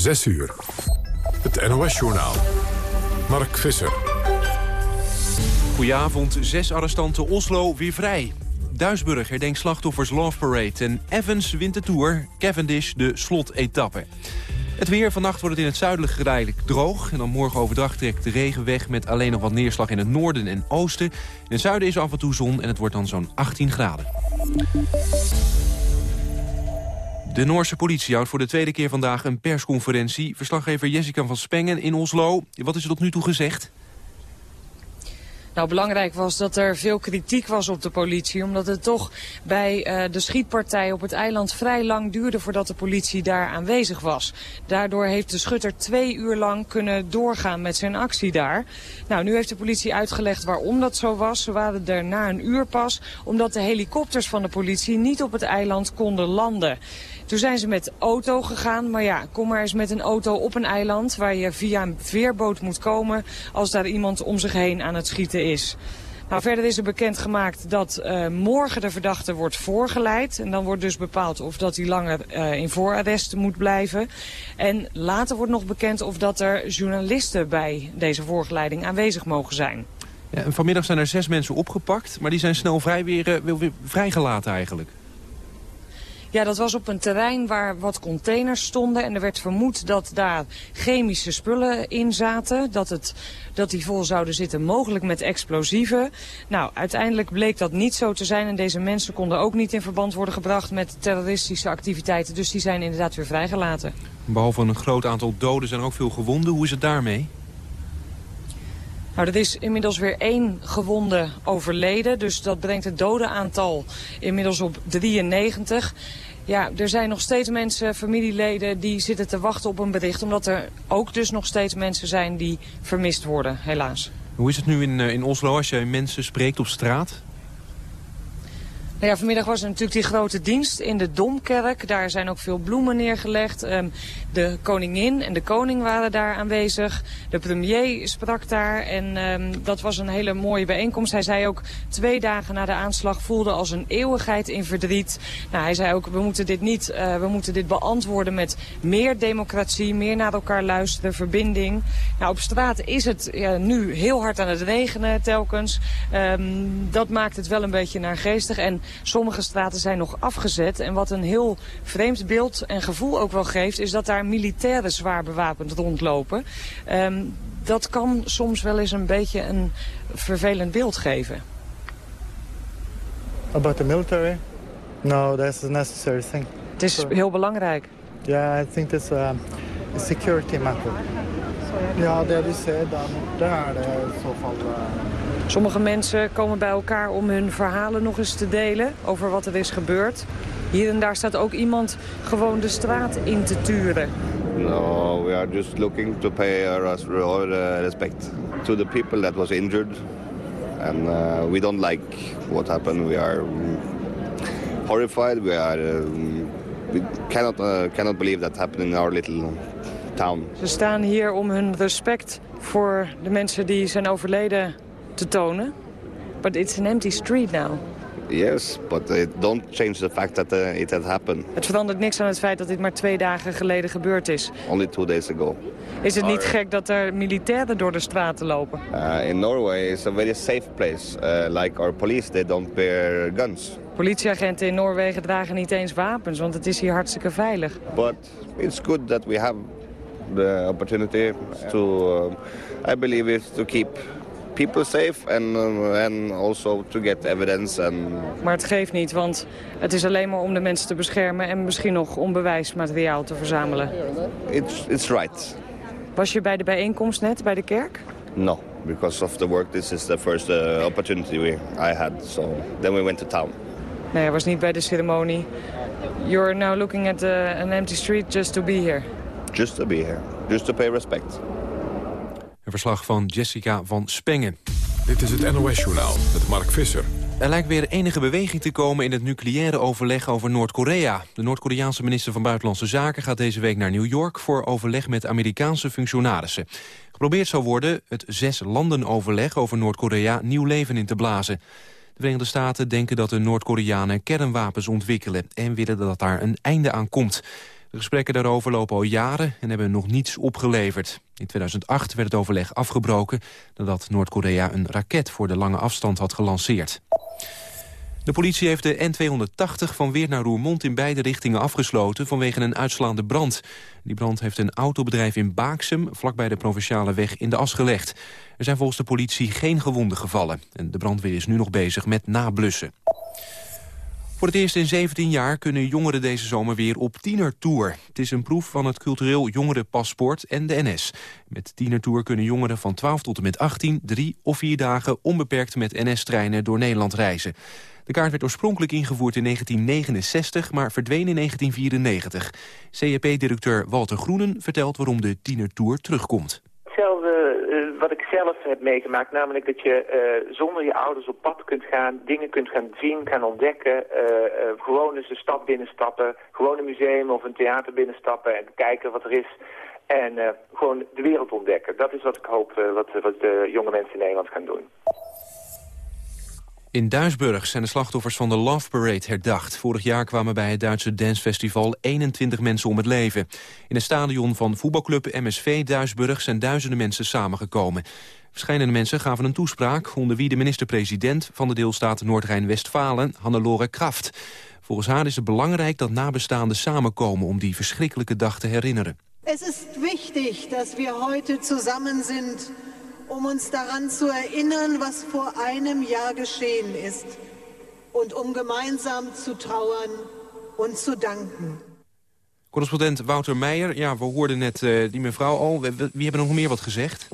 6 uur. Het NOS-journaal. Mark Visser. Goedenavond, zes arrestanten Oslo weer vrij. Duisburg herdenkt slachtoffers Love Parade. En Evans wint de Tour, Cavendish de slotetappe. Het weer, vannacht wordt het in het zuidelijk geleidelijk droog. En dan morgen overdag trekt de regen weg met alleen nog wat neerslag in het noorden en oosten. In het zuiden is af en toe zon en het wordt dan zo'n 18 graden. De Noorse politie houdt voor de tweede keer vandaag een persconferentie. Verslaggever Jessica van Spengen in Oslo. Wat is er tot nu toe gezegd? Nou, belangrijk was dat er veel kritiek was op de politie. Omdat het toch bij uh, de schietpartij op het eiland vrij lang duurde voordat de politie daar aanwezig was. Daardoor heeft de schutter twee uur lang kunnen doorgaan met zijn actie daar. Nou, nu heeft de politie uitgelegd waarom dat zo was. Ze waren er na een uur pas, omdat de helikopters van de politie niet op het eiland konden landen. Toen zijn ze met auto gegaan. Maar ja, kom maar eens met een auto op een eiland waar je via een veerboot moet komen als daar iemand om zich heen aan het schieten is. Nou, verder is er bekendgemaakt dat uh, morgen de verdachte wordt voorgeleid. En dan wordt dus bepaald of dat hij langer uh, in voorarrest moet blijven. En later wordt nog bekend of dat er journalisten bij deze voorgeleiding aanwezig mogen zijn. Ja, en vanmiddag zijn er zes mensen opgepakt, maar die zijn snel vrij weer, uh, weer vrijgelaten eigenlijk. Ja, dat was op een terrein waar wat containers stonden. En er werd vermoed dat daar chemische spullen in zaten. Dat, het, dat die vol zouden zitten, mogelijk met explosieven. Nou, uiteindelijk bleek dat niet zo te zijn. En deze mensen konden ook niet in verband worden gebracht met terroristische activiteiten. Dus die zijn inderdaad weer vrijgelaten. Behalve een groot aantal doden zijn er ook veel gewonden. Hoe is het daarmee? Nou, er is inmiddels weer één gewonde overleden. Dus dat brengt het dodenaantal inmiddels op 93. Ja, er zijn nog steeds mensen, familieleden, die zitten te wachten op een bericht. Omdat er ook dus nog steeds mensen zijn die vermist worden, helaas. Hoe is het nu in, in Oslo als je mensen spreekt op straat? Nou ja, vanmiddag was er natuurlijk die grote dienst in de Domkerk. Daar zijn ook veel bloemen neergelegd. Um, de koningin en de koning waren daar aanwezig. De premier sprak daar en um, dat was een hele mooie bijeenkomst. Hij zei ook twee dagen na de aanslag voelde als een eeuwigheid in verdriet. Nou, hij zei ook we moeten dit niet, uh, we moeten dit beantwoorden met meer democratie, meer naar elkaar luisteren, verbinding. Nou, op straat is het ja, nu heel hard aan het regenen telkens. Um, dat maakt het wel een beetje naargeestig en Sommige straten zijn nog afgezet. En wat een heel vreemd beeld en gevoel ook wel geeft... is dat daar militairen zwaar bewapend rondlopen. Um, dat kan soms wel eens een beetje een vervelend beeld geven. About the military? No, that's a necessary thing. Het is heel belangrijk. Yeah, I think it's a, a security matter. Ja, dat is dan daar i så fall... Sommige mensen komen bij elkaar om hun verhalen nog eens te delen over wat er is gebeurd. Hier en daar staat ook iemand gewoon de straat in te turen. No, we are just looking to pay our respect to the people that was injured. And uh, we don't like what happened. We are horrified. We are um, we cannot uh, cannot believe that happened in our little town. Ze staan hier om hun respect voor de mensen die zijn overleden te tonen. But it's an empty street now. Yes, but it don't change the fact that uh, it had happened. Het verandert niks aan het feit dat dit maar twee dagen geleden gebeurd is. Only two days ago. Is het niet gek dat er militairen door de straten lopen? Uh, in Norway is a very safe place. Uh, like our police, they don't bear guns. Politieagenten in Noorwegen dragen niet eens wapens, want het is hier hartstikke veilig. But it's good that we have the opportunity to, uh, I believe, is to keep people safe and, uh, and also to get evidence. And... Maar het geeft niet, want het is alleen maar om de mensen te beschermen... en misschien nog om bewijsmateriaal te verzamelen. It's, it's right. Was je bij de bijeenkomst net, bij de kerk? No, because of the work. This is the first uh, opportunity we, I had. So then we went to town. Nee, hij was niet bij de ceremonie. You're now looking at uh, an empty street just to be here. Just to be here. Just to pay respect. Een verslag van Jessica van Spengen. Dit is het NOS-journaal met Mark Visser. Er lijkt weer enige beweging te komen in het nucleaire overleg over Noord-Korea. De Noord-Koreaanse minister van Buitenlandse Zaken gaat deze week naar New York... voor overleg met Amerikaanse functionarissen. Geprobeerd zou worden het zes-landen-overleg over Noord-Korea nieuw leven in te blazen. De Verenigde Staten denken dat de Noord-Koreanen kernwapens ontwikkelen... en willen dat daar een einde aan komt. De gesprekken daarover lopen al jaren en hebben nog niets opgeleverd. In 2008 werd het overleg afgebroken nadat Noord-Korea een raket voor de lange afstand had gelanceerd. De politie heeft de N280 van Weert naar Roermond in beide richtingen afgesloten vanwege een uitslaande brand. Die brand heeft een autobedrijf in Baaksem vlakbij de provinciale weg in de as gelegd. Er zijn volgens de politie geen gewonden gevallen en de brandweer is nu nog bezig met nablussen. Voor het eerst in 17 jaar kunnen jongeren deze zomer weer op tienertour. Het is een proef van het cultureel jongerenpaspoort en de NS. Met tienertour kunnen jongeren van 12 tot en met 18... drie of vier dagen onbeperkt met NS-treinen door Nederland reizen. De kaart werd oorspronkelijk ingevoerd in 1969, maar verdween in 1994. CEP-directeur Walter Groenen vertelt waarom de tienertour terugkomt. Wat ik zelf heb meegemaakt, namelijk dat je uh, zonder je ouders op pad kunt gaan, dingen kunt gaan zien, gaan ontdekken, uh, gewoon eens de stad binnenstappen, gewoon een museum of een theater binnenstappen en kijken wat er is. En gewoon de wereld ontdekken. Dat is wat ik hoop wat, wat de jonge mensen in Nederland gaan doen. In Duisburg zijn de slachtoffers van de Love Parade herdacht. Vorig jaar kwamen bij het Duitse dancefestival 21 mensen om het leven. In het stadion van voetbalclub MSV Duisburg zijn duizenden mensen samengekomen. Verschillende mensen gaven een toespraak... onder wie de minister-president van de deelstaat Noord-Rijn-Westfalen, Hannelore Kraft. Volgens haar is het belangrijk dat nabestaanden samenkomen... om die verschrikkelijke dag te herinneren. Het is wichtig dat we heute samen zijn um uns daran zu erinnern, was vor einem Jahr geschehen ist und um gemeinsam zu trauern und zu danken. Correspondent Wouter Meijer, ja, we hoorden net uh, die mevrouw al. Wie, hebben nog meer wat gezegd?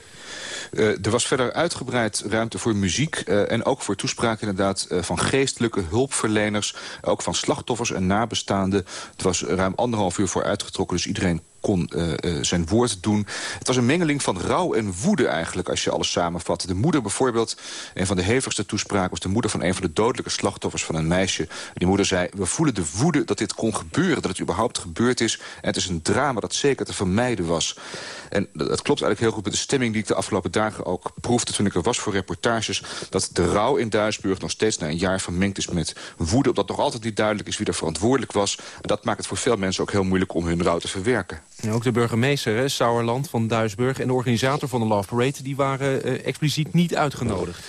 Uh, er was verder uitgebreid ruimte voor muziek uh, en ook voor toespraken inderdaad uh, van geestelijke hulpverleners, ook van slachtoffers en nabestaanden. Het was ruim anderhalf uur voor uitgetrokken, dus iedereen kon uh, uh, zijn woord doen. Het was een mengeling van rouw en woede eigenlijk, als je alles samenvat. De moeder bijvoorbeeld, een van de hevigste toespraken... was de moeder van een van de dodelijke slachtoffers van een meisje. Die moeder zei, we voelen de woede dat dit kon gebeuren... dat het überhaupt gebeurd is. En het is een drama dat zeker te vermijden was. En dat klopt eigenlijk heel goed met de stemming die ik de afgelopen dagen ook proefde... toen ik er was voor reportages, dat de rouw in Duisburg... nog steeds na een jaar vermengd is met woede... omdat nog altijd niet duidelijk is wie er verantwoordelijk was. Dat maakt het voor veel mensen ook heel moeilijk om hun rouw te verwerken. Ook de burgemeester, Sauerland van Duisburg... en de organisator van de Love Parade... die waren uh, expliciet niet uitgenodigd.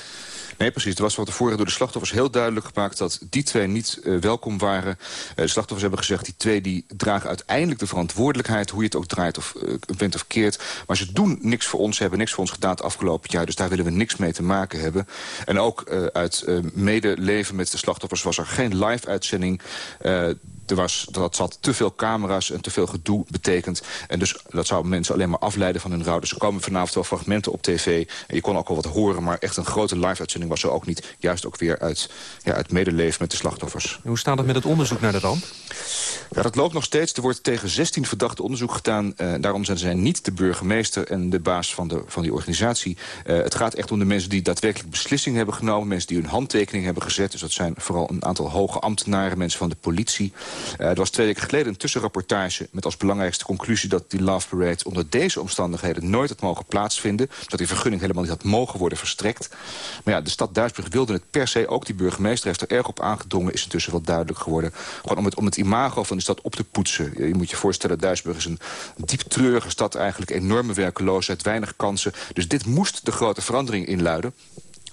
Nee, precies. Er was van tevoren door de slachtoffers heel duidelijk gemaakt... dat die twee niet uh, welkom waren. Uh, de slachtoffers hebben gezegd, die twee die dragen uiteindelijk de verantwoordelijkheid... hoe je het ook draait of uh, bent of keert. Maar ze doen niks voor ons, hebben niks voor ons gedaan het afgelopen jaar. Dus daar willen we niks mee te maken hebben. En ook uit medeleven met de slachtoffers was er geen live-uitzending er was, dat zat te veel camera's en te veel gedoe betekend. En dus dat zou mensen alleen maar afleiden van hun rouw. Dus er komen vanavond wel fragmenten op tv. En je kon ook al wat horen, maar echt een grote live-uitzending was er ook niet. Juist ook weer uit, ja, uit medeleven met de slachtoffers. hoe staat het met het onderzoek naar de ramp? Ja, dat loopt nog steeds. Er wordt tegen 16 verdachten onderzoek gedaan. Uh, daarom zijn zij niet de burgemeester en de baas van, de, van die organisatie. Uh, het gaat echt om de mensen die daadwerkelijk beslissingen hebben genomen. Mensen die hun handtekening hebben gezet. Dus dat zijn vooral een aantal hoge ambtenaren, mensen van de politie. Uh, er was twee weken geleden een tussenrapportage... met als belangrijkste conclusie dat die Love Parade... onder deze omstandigheden nooit had mogen plaatsvinden. Dat die vergunning helemaal niet had mogen worden verstrekt. Maar ja, de stad Duisburg wilde het per se. Ook die burgemeester heeft er erg op aangedrongen. Is intussen wel duidelijk geworden. Gewoon om het, om het imago van de stad op te poetsen. Je moet je voorstellen, Duisburg is een diep treurige stad eigenlijk. Enorme werkeloosheid, weinig kansen. Dus dit moest de grote verandering inluiden.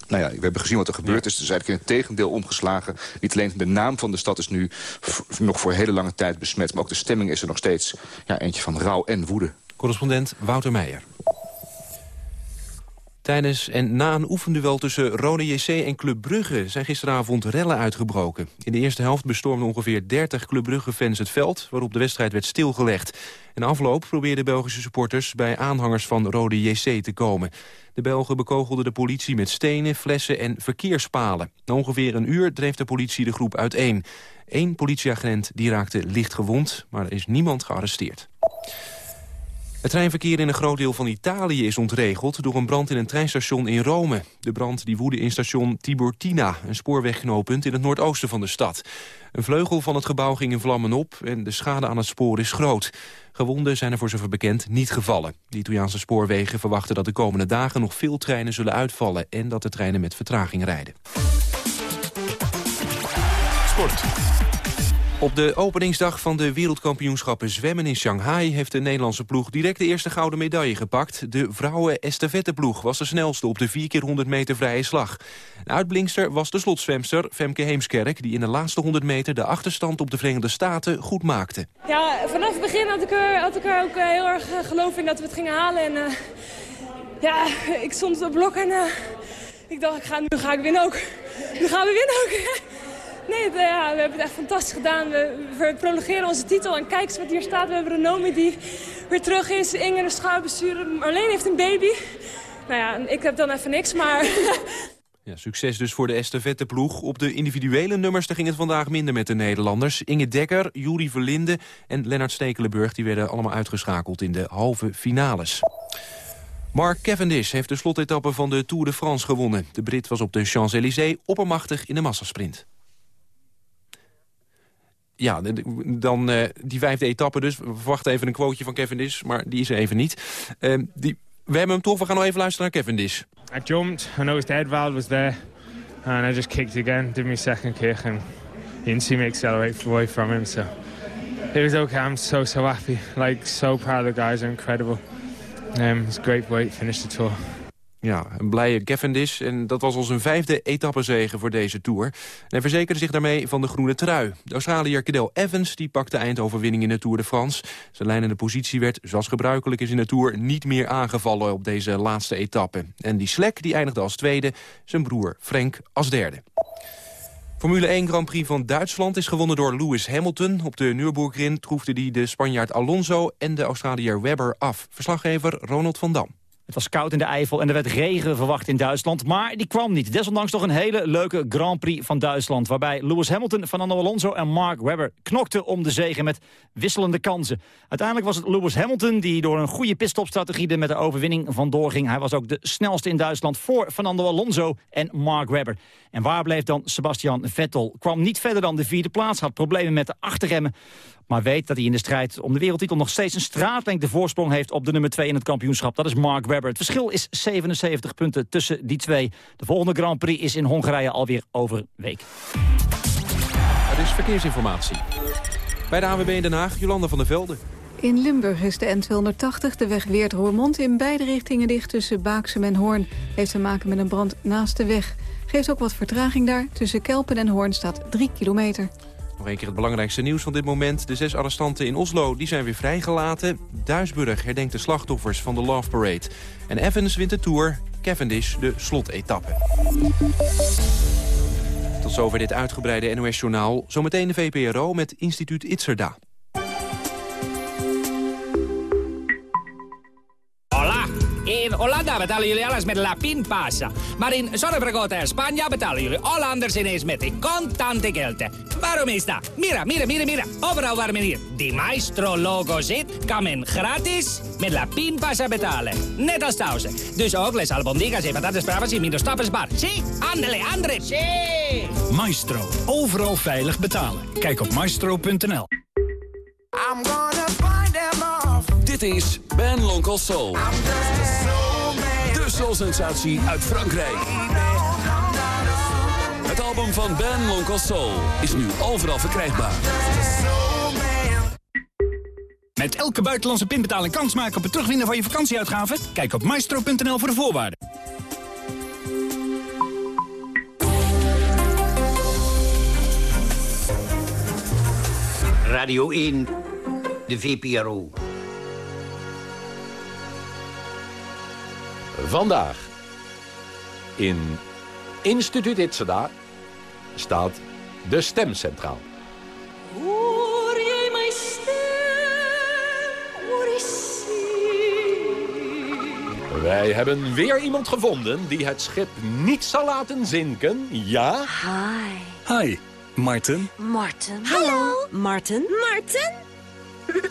Nou ja, we hebben gezien wat er gebeurd is. Het is eigenlijk in het tegendeel omgeslagen. Niet alleen de naam van de stad is nu nog voor hele lange tijd besmet... maar ook de stemming is er nog steeds ja, eentje van rouw en woede. Correspondent Wouter Meijer. Tijdens en na een oefenduel tussen Rode JC en Club Brugge... zijn gisteravond rellen uitgebroken. In de eerste helft bestormden ongeveer 30 Club Brugge-fans het veld... waarop de wedstrijd werd stilgelegd. In afloop probeerden Belgische supporters bij aanhangers van Rode JC te komen. De Belgen bekogelden de politie met stenen, flessen en verkeerspalen. Na ongeveer een uur dreef de politie de groep uiteen. Eén politieagent die raakte licht gewond, maar er is niemand gearresteerd. Het treinverkeer in een groot deel van Italië is ontregeld... door een brand in een treinstation in Rome. De brand die woedde in station Tiburtina, een spoorwegknooppunt in het noordoosten van de stad. Een vleugel van het gebouw ging in vlammen op en de schade aan het spoor is groot. Gewonden zijn er voor zover bekend niet gevallen. De Italiaanse spoorwegen verwachten dat de komende dagen nog veel treinen zullen uitvallen... en dat de treinen met vertraging rijden. Sport. Op de openingsdag van de wereldkampioenschappen zwemmen in Shanghai... heeft de Nederlandse ploeg direct de eerste gouden medaille gepakt. De vrouwen-estafetteploeg was de snelste op de 4 keer 100 meter vrije slag. De uitblinkster was de slotzwemster Femke Heemskerk... die in de laatste 100 meter de achterstand op de Verenigde Staten goed maakte. Ja, vanaf het begin had ik er, ook eh, heel erg eh, geloof in dat we het gingen halen. En uh, ja, ik stond op blok en ik dacht, ik ga, nu ga ik winnen ook. Nu gaan we winnen ook. Nee, de, ja, we hebben het echt fantastisch gedaan. We, we, prolongeren onze titel. En kijk eens wat hier staat. We hebben Renomi die weer terug is. Inge de schouderbestuur. Marleen heeft een baby. Nou ja, ik heb dan even niks, maar... Ja, succes dus voor de estafetteploeg. Op de individuele nummers ging het vandaag minder met de Nederlanders. Inge Dekker, Juri Verlinde en Lennart Stekelenburg... die werden allemaal uitgeschakeld in de halve finales. Mark Cavendish heeft de slotetappe van de Tour de France gewonnen. De Brit was op de Champs-Élysées oppermachtig in de massasprint ja, dan uh, die vijfde etappe dus. We verwachten even een quoteje van Cavendish, maar die is er even niet. Uh, die, we hebben hem toch, we gaan nog even luisteren naar Cavendish. I jumped, I noticed the head was there. And I just kicked again, did my second kick. And he didn't see me accelerate away from him, so... It was okay, I'm so, so happy. Like, so proud of the guys, incredible. Um, it's a great way to finish the tour. Ja, een blije Cavendish. En dat was al zijn vijfde etappezege voor deze Tour. En hij verzekerde zich daarmee van de groene trui. De Australiër Cadel Evans die pakte eindoverwinning in de Tour de France. Zijn leidende positie werd, zoals gebruikelijk is in de Tour... niet meer aangevallen op deze laatste etappe. En die Slek die eindigde als tweede, zijn broer Frank als derde. Formule 1 Grand Prix van Duitsland is gewonnen door Lewis Hamilton. Op de Nürburgring troefde hij de Spanjaard Alonso en de Australiër Webber af. Verslaggever Ronald van Dam. Het was koud in de Eifel en er werd regen verwacht in Duitsland. Maar die kwam niet. Desondanks toch een hele leuke Grand Prix van Duitsland. Waarbij Lewis Hamilton, Fernando Alonso en Mark Webber knokten om de zegen met wisselende kansen. Uiteindelijk was het Lewis Hamilton die door een goede pitstopstrategie er met de overwinning vandoor ging. Hij was ook de snelste in Duitsland voor Fernando Alonso en Mark Webber. En waar bleef dan Sebastian Vettel? Kwam niet verder dan de vierde plaats, had problemen met de achterremmen. Maar weet dat hij in de strijd om de wereldtitel nog steeds een straatlengte voorsprong heeft op de nummer 2 in het kampioenschap. Dat is Mark Webber. Het verschil is 77 punten tussen die twee. De volgende Grand Prix is in Hongarije alweer over een week. Het is verkeersinformatie. Bij de AWB in Den Haag, Jolanda van der Velde. In Limburg is de N280 de weg Weert-Roermond in beide richtingen dicht tussen Baaksem en Hoorn. Heeft te maken met een brand naast de weg. Geeft ook wat vertraging daar. Tussen Kelpen en Hoorn staat 3 kilometer. Nog een keer het belangrijkste nieuws van dit moment. De zes arrestanten in Oslo die zijn weer vrijgelaten. Duisburg herdenkt de slachtoffers van de Love Parade. En Evans wint de Tour, Cavendish de slotetappe. Tot zover dit uitgebreide NOS-journaal. Zometeen de VPRO met instituut Itzerda. In Hollanda betalen jullie alles met La Pinpasa. Maar in Zorrebragota en Spanje betalen jullie Hollanders ineens met de contante geld. Waarom is dat? Mira, mira, mira, mira. Overal waar men hier die Maestro-logo zit, kan men gratis met La Pinpasa betalen. Net als thuis. Dus ook les albondigas en patatas bravas y minder bar. Sí, andele, andre. Sí. Maestro. Overal veilig betalen. Kijk op maestro.nl. Dit is Ben Lonkel Soul. De soul-sensatie uit Frankrijk. Het album van Ben Lonkel Soul is nu overal verkrijgbaar. Met elke buitenlandse pinbetaling kans maken op het terugwinnen van je vakantieuitgaven? Kijk op maestro.nl voor de voorwaarden. Radio 1, de VPRO. Vandaag in Instituut Itzada staat de stem centraal. Hoor jij mijn stem? Hoor Wij hebben weer iemand gevonden die het schip niet zal laten zinken. Ja? Hi. Hi, Martin. Martin. Hallo. Martin. Martin?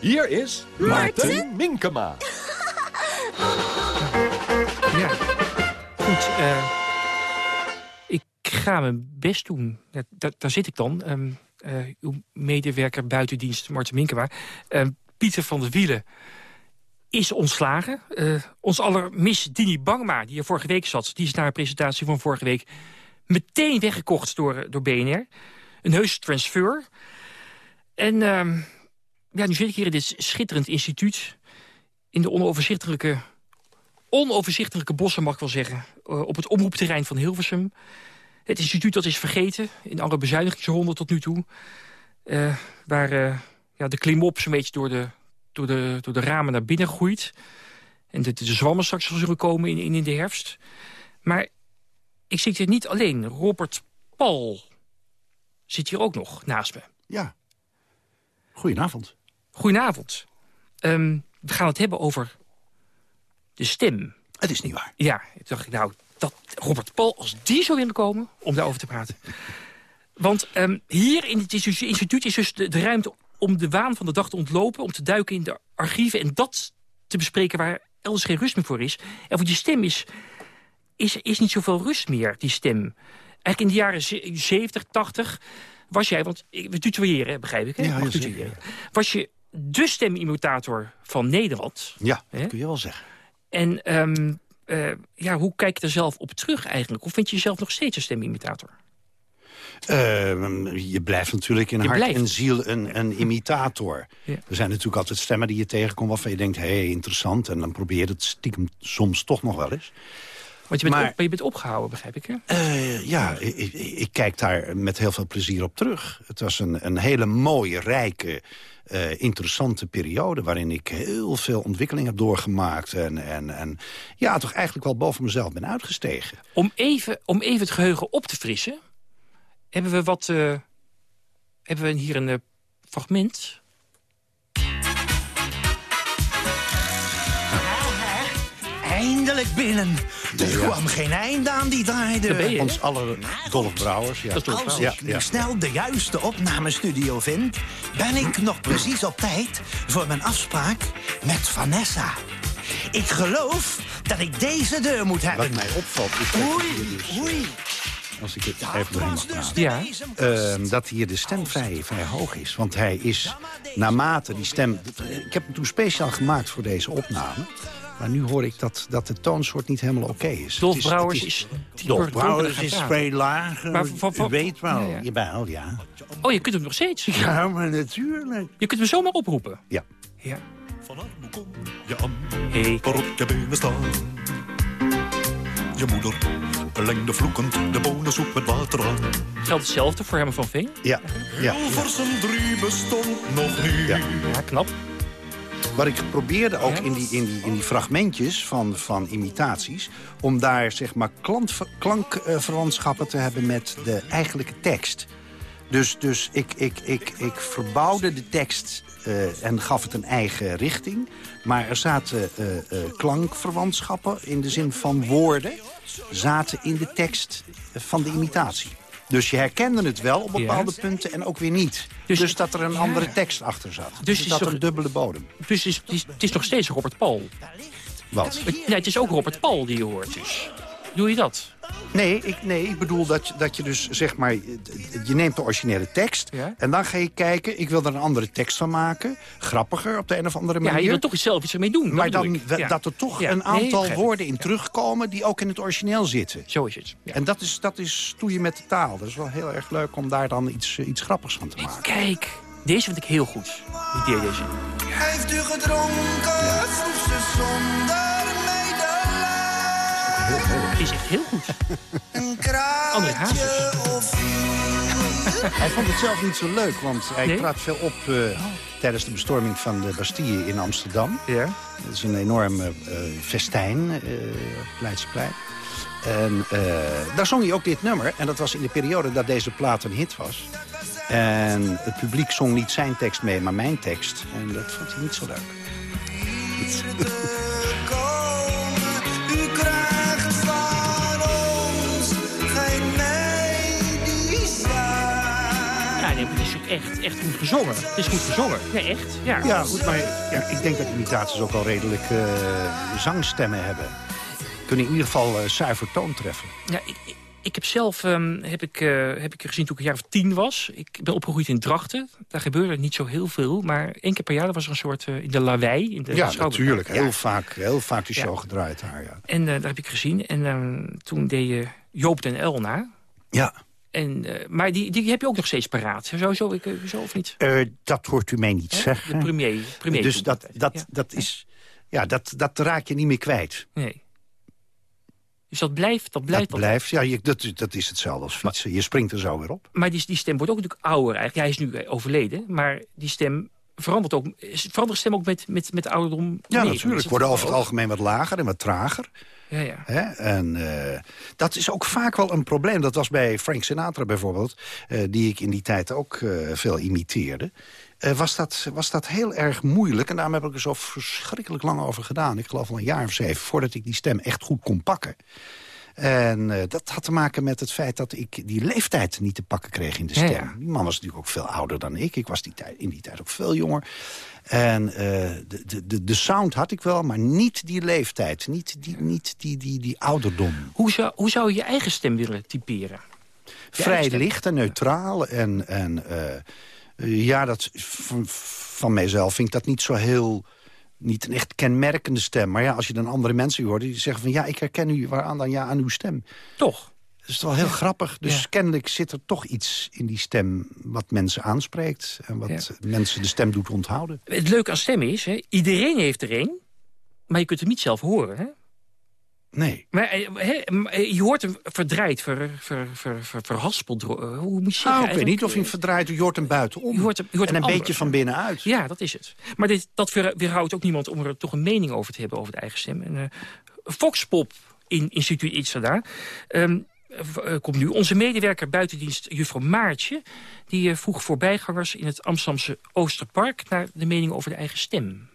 Hier is Martin, Martin Minkema. Ja, goed. Uh, ik ga mijn best doen. Daar, zit ik dan. Um, uw medewerker buitendienst, Martin Minkema. Uh, Pieter van der Wielen is ontslagen. ons aller Miss Dini Bangma, die er vorige week zat... die is na een presentatie van vorige week meteen weggekocht door, door BNR. een heus transfer. En ehm, ja, nu zit ik hier in dit schitterend instituut... in de onoverzichtelijke, onoverzichtelijke bossen, mag ik wel zeggen... eh, op het omroepterrein van Hilversum. Het instituut dat is vergeten in alle bezuinigingsronden tot nu toe. eh, waar eh, ja, de klimop zo'n beetje door de, door, de, door de ramen naar binnen groeit. En de, de zwammen straks zullen komen in, in, in de herfst. Maar ik zit hier niet alleen. Robert Paul zit hier ook nog naast me. Ja. Goedenavond. Goedenavond. Ehm, we gaan het hebben over de stem. Het is niet waar. Ja, ik dacht ik, nou, dat Robert Paul, als die zou willen komen om daarover te praten. Want ehm, hier in het instituut- is dus de, de ruimte om de waan van de dag te ontlopen... om te duiken in de archieven en dat te bespreken waar elders geen rust meer voor is. En voor die stem is, is, is niet zoveel rust meer, die stem. Eigenlijk in de jaren ze- 70, 80 was jij, want we tutoyeren, begrijp ik, hè? Ja, ja, Was je de stemimitator van Nederland... Ja, Hè? dat kun je wel zeggen. En ehm, eh, ja, hoe kijk je er zelf op terug eigenlijk? Of vind je jezelf nog steeds een stemimitator? Ehm, je blijft natuurlijk in Je hart blijft. en ziel een, een imitator. Ja. Er zijn natuurlijk altijd stemmen die je tegenkomt... waarvan je denkt, hé, hey, interessant. En dan probeer je het stiekem soms toch nog wel eens. Want je bent, Maar- op, je bent opgehouden, begrijp ik, hè? Eh, ja, ik, ik, ik kijk daar met heel veel plezier op terug. Het was een, een hele mooie, rijke, eh, interessante periode... waarin ik heel veel ontwikkeling heb doorgemaakt. En, en, en ja, toch eigenlijk wel boven mezelf ben uitgestegen. Om even, om even het geheugen op te frissen... hebben we wat... eh, hebben we hier een eh, fragment... Eindelijk binnen. Er kwam geen einde aan die draaideur. Ons aller Dolf Brouwers. Ja. Als ja, ik nu snel de juiste opnamestudio vind... ben ik nog precies op tijd voor mijn afspraak met Vanessa. Ik geloof dat ik deze deur moet hebben. Wat mij opvalt is dat Oei, hier dus, oei. als ik het even doorheen mag praten. Ja. Ehm, dat hier de stem vrij, vrij hoog is. Want hij is naarmate die stem... Ik heb hem toen speciaal gemaakt voor deze opname. Maar nu hoor ik dat, dat de toonsoort niet helemaal oké is. Dolf Het is- Brouwers is... Dolf Brouwers is veel lager. Maar van- van- U weet wel. Ja, ja. Jawel, ja. Oh, je kunt hem nog steeds. Ja, maar natuurlijk. Je kunt hem zomaar oproepen. Ja. Ja. je aan, Hey. waarop je benen staan. Je moeder lengde vloekend de bonensoep met water aan. Geldt hetzelfde voor Herman van Veen? Ja, ja. Hilversum 3 bestond nog niet. Ja. Ja, knap. Wat ik probeerde ook in die, in die, in die fragmentjes van, van imitaties... om daar zeg maar klankverwantschappen te hebben met de eigenlijke tekst. Dus, dus ik, ik, ik, ik verbouwde de tekst eh, en gaf het een eigen richting. Maar er zaten eh, eh, klankverwantschappen in de zin van woorden... zaten in de tekst van de imitatie. Dus je herkende het wel op bepaalde punten en ook weer niet. Dus, dat er een andere tekst achter zat. Dus, is dat toch- een dubbele bodem. Dus het is, het is, het is nog steeds Robert Paul. Wat? Nee, het is ook Robert Paul die je hoort dus. Doe je dat? Nee, ik, nee, ik bedoel dat, je- dat je dus zeg maar... Je neemt de originele tekst Ja. en dan ga je kijken... ik wil er een andere tekst van maken. Grappiger op de een of andere Ja, manier. je wil toch zelf iets ermee doen. dat maar bedoel dan Ja. dat er toch Ja. een aantal woorden in terugkomen... die ook in het origineel zitten. Zo is het. En dat is, dat is stoeien met de taal. Dat is wel heel erg leuk om daar dan iets, eh, iets grappigs van te maken. Kijk, deze vind ik heel goed. Die deze. Heeft u gedronken, is echt heel goed. Een André Hazes. Hij vond het zelf niet zo leuk, want hij Nee? trad veel op... eh, tijdens de bestorming van de Bastille in Amsterdam. Ja. Dat is een enorme eh, festijn eh, op het Leidseplein. En eh, daar zong hij ook dit nummer. En dat was in de periode dat deze plaat een hit was. En het publiek zong niet zijn tekst mee, maar mijn tekst. En dat vond hij niet zo leuk. Echt, echt goed gezongen. Het is goed gezongen. Nee, echt. Ja, Ja, goed, maar ja, ik denk dat imitaties ook al redelijk eh, zangstemmen hebben. Kunnen in ieder geval eh, zuiver toon treffen. Ja, ik, ik, ik heb zelf ehm, heb ik, eh, heb ik gezien toen ik een jaar of tien was. Ik ben opgegroeid in Drachten. Daar gebeurde niet zo heel veel. Maar één keer per jaar was er een soort eh, in de lawei. In de ja, natuurlijk. Heel, Ja. vaak, heel vaak de Ja. show gedraaid daar, ja. En eh, daar heb ik gezien. En ehm, toen deed je Joop den El na. Ja. En, eh, maar die, die heb je ook nog steeds paraat. Zo, zo, ik, zo of niet? Eh, dat hoort u mij niet zeggen. De premier. premier dus dat, dat, Ja. dat, is, ja, dat, dat raak je niet meer kwijt. Nee. Dus dat blijft, dat blijft dat blijft, ja, je, dat, dat is hetzelfde als fietsen. Je springt er zo weer op. Maar die, die stem wordt ook natuurlijk ouder eigenlijk. Hij is nu eh, overleden, maar die stem verandert ook. Verandert de stem ook met, met, met ouderdom? Ja, mee? natuurlijk. Worden over het algemeen wat lager en wat trager. Ja, ja. Hè? En eh, dat is ook vaak wel een probleem. Dat was bij Frank Sinatra bijvoorbeeld, eh, die ik in die tijd ook eh, veel imiteerde. Was, dat, was dat heel erg moeilijk. En daarom heb ik er zo verschrikkelijk lang over gedaan. Ik geloof al een jaar of zeven, voordat ik die stem echt goed kon pakken. En eh, dat had te maken met het feit dat ik die leeftijd niet te pakken kreeg in de stem. ja. Die man was natuurlijk ook veel ouder dan ik. Ik was die tijd, in die tijd ook veel jonger. En eh, de, de, de, sound had ik wel, maar niet die leeftijd. Niet die, niet die, die, die ouderdom. Hoe zou, hoe zou je je eigen stem willen typeren? Je Vrij licht en neutraal. En, en eh, ja, dat, van, van mijzelf vind ik dat niet zo heel... Niet een echt kenmerkende stem. Maar ja, als je dan andere mensen hoort... die zeggen van ja, ik herken u waaraan dan ja aan uw stem. Toch? Dat is wel heel grappig. Dus Ja. kennelijk zit er toch iets in die stem... wat mensen aanspreekt. En wat Ja. mensen de stem doet onthouden. Het leuke aan stemmen is, hè, iedereen heeft er een, maar je kunt hem niet zelf horen. Hè? Nee. Maar eh, eh, je hoort hem verdraaid, ver, ver, ver, ver- verhaspeld. eh, Hoe moet je zeggen? Nou, ik weet niet of je hem verdraait. Je hoort hem buitenom. Je hoort hem, je hoort en een beetje van binnenuit. Ja, dat is het. Maar dit, dat weerhoudt ook niemand om er toch een mening over te hebben over de eigen stem. En, eh, Foxpop in Instituut Itzada ehm, v- eh, komt nu. Onze medewerker buitendienst, juffrouw Maartje... die eh, vroeg voorbijgangers in het Amsterdamse Oosterpark... naar de mening over de eigen stem.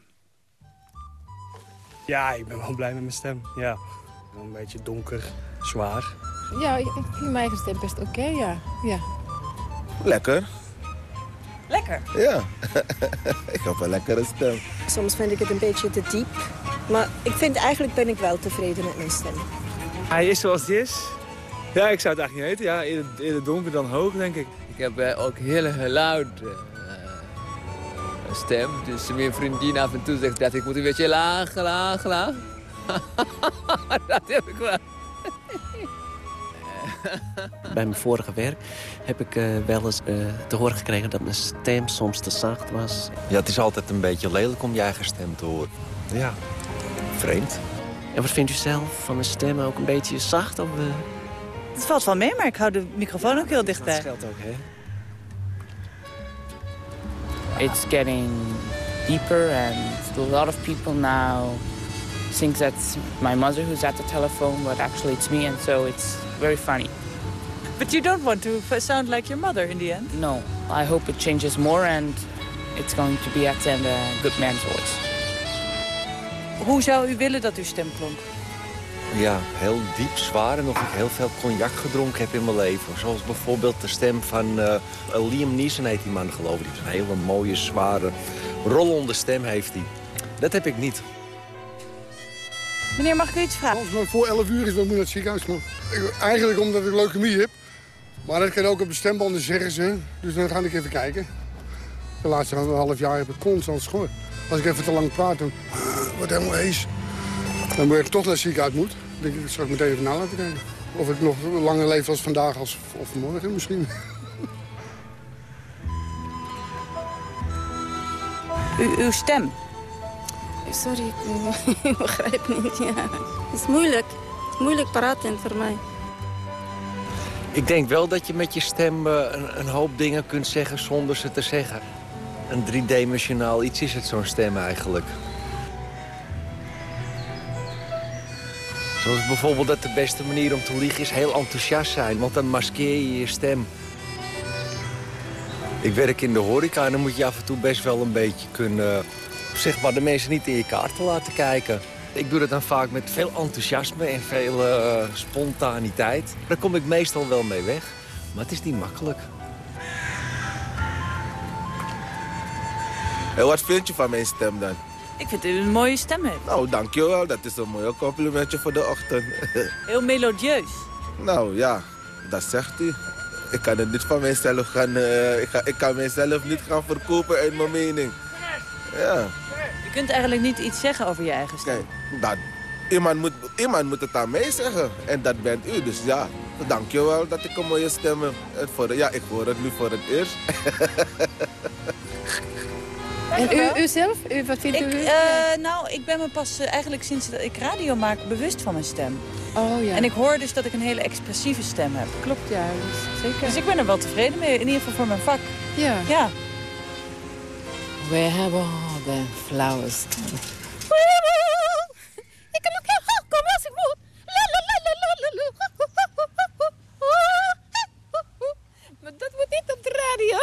Ja, ik ben wel blij met mijn stem. Ja. Een beetje donker, zwaar. Ja, ik vind mijn eigen stem best oké, ja. ja. Lekker. Lekker? Ja. ik heb een lekkere stem. Soms vind ik het een beetje te diep. Maar ik vind eigenlijk ben ik wel tevreden met mijn stem. Hij is zoals hij is. Ja, ik zou het eigenlijk niet weten. Ja, eerder, eerder donker dan hoog, denk ik. Ik heb eh, ook heel geluid eh, stem. Dus mijn vriendin af en toe zegt dat ik moet een beetje laag, laag, laag. dat heb ik wel. Bij mijn vorige werk heb ik eh, wel eens eh, te horen gekregen dat mijn stem soms te zacht was. Ja, het is altijd een beetje lelijk om je eigen stem te horen. Ja, vreemd. En wat vindt u zelf van mijn stem ook een beetje zacht? Of, eh? Het valt wel mee, maar ik hou de microfoon ook heel dichtbij. Dat scheelt ook, hè? It's getting deeper and a lot of people now think that's my mother who's at the telephone, but actually it's me, and so it's very funny. But you don't want to sound like your mother in the end? No, I hope it changes more and it's going to be at the end a good man's voice. Hoe zou u willen dat uw stem klonk? Ja, heel diep, zwaar en of ik heel veel cognac gedronken heb in mijn leven. Zoals bijvoorbeeld de stem van eh, Liam Neeson heet die man geloof ik. Die heeft een hele mooie, zware, rollende stem heeft hij. Dat heb ik niet. Meneer, mag ik u iets vragen? Als het voor 11 uur is, dan moet naar het ziekenhuis. Maar eigenlijk omdat ik leukemie heb. Maar dat kan ook op de stembanden zeggen ze. Dus dan ga ik even kijken. De laatste half jaar heb ik constant schor. Als ik even te lang praat, dan wordt het helemaal hees. Dan moet ik toch naar het ziekenhuis moet. Dan denk ik, zal ik meteen even na laten kijken. Of ik nog langer leef als vandaag als, of morgen misschien. U, uw stem. Sorry, ik, ik begrijp niet. Ja. Het is moeilijk. Moeilijk praten voor mij. Ik denk wel dat je met je stem eh, een, een hoop dingen kunt zeggen zonder ze te zeggen. Een driedimensionaal iets is het, zo'n stem eigenlijk. Zoals bijvoorbeeld dat de beste manier om te liegen is heel enthousiast zijn. Want dan maskeer je je stem. Ik werk in de horeca en dan moet je af en toe best wel een beetje kunnen... zeg maar, de mensen niet in je kaarten laten kijken. Ik doe dat dan vaak met veel enthousiasme en veel eh, spontaniteit. Daar kom ik meestal wel mee weg. Maar het is niet makkelijk. En wat vind je van mijn stem dan? Ik vind u een mooie stem heeft. Nou, dankjewel. Dat is een mooi complimentje voor de ochtend. Heel melodieus. nou ja, dat zegt u. Ik kan het niet van mijzelf gaan... eh, ik, ga, ik kan mijzelf niet gaan verkopen uit mijn mening. Ja, U kunt eigenlijk niet iets zeggen over je eigen stem. dat, iemand moet, iemand moet het aan mij zeggen. En dat bent u. Dus ja, dank je wel dat ik een mooie stem heb. Ja, ik hoor het nu voor het eerst. En u, u zelf? U, wat vindt Ik, u? eh, nou, ik ben me pas eh, eigenlijk sinds dat ik radio maak bewust van mijn stem. Oh ja. En ik hoor dus dat ik een hele expressieve stem heb. Klopt, ja. Dus zeker. Dus ik ben er wel tevreden mee, in ieder geval voor mijn vak. Ja. Ja. Where have Ik hoog komen als ik moet. La la la la la la la. Maar dat moet niet op de radio.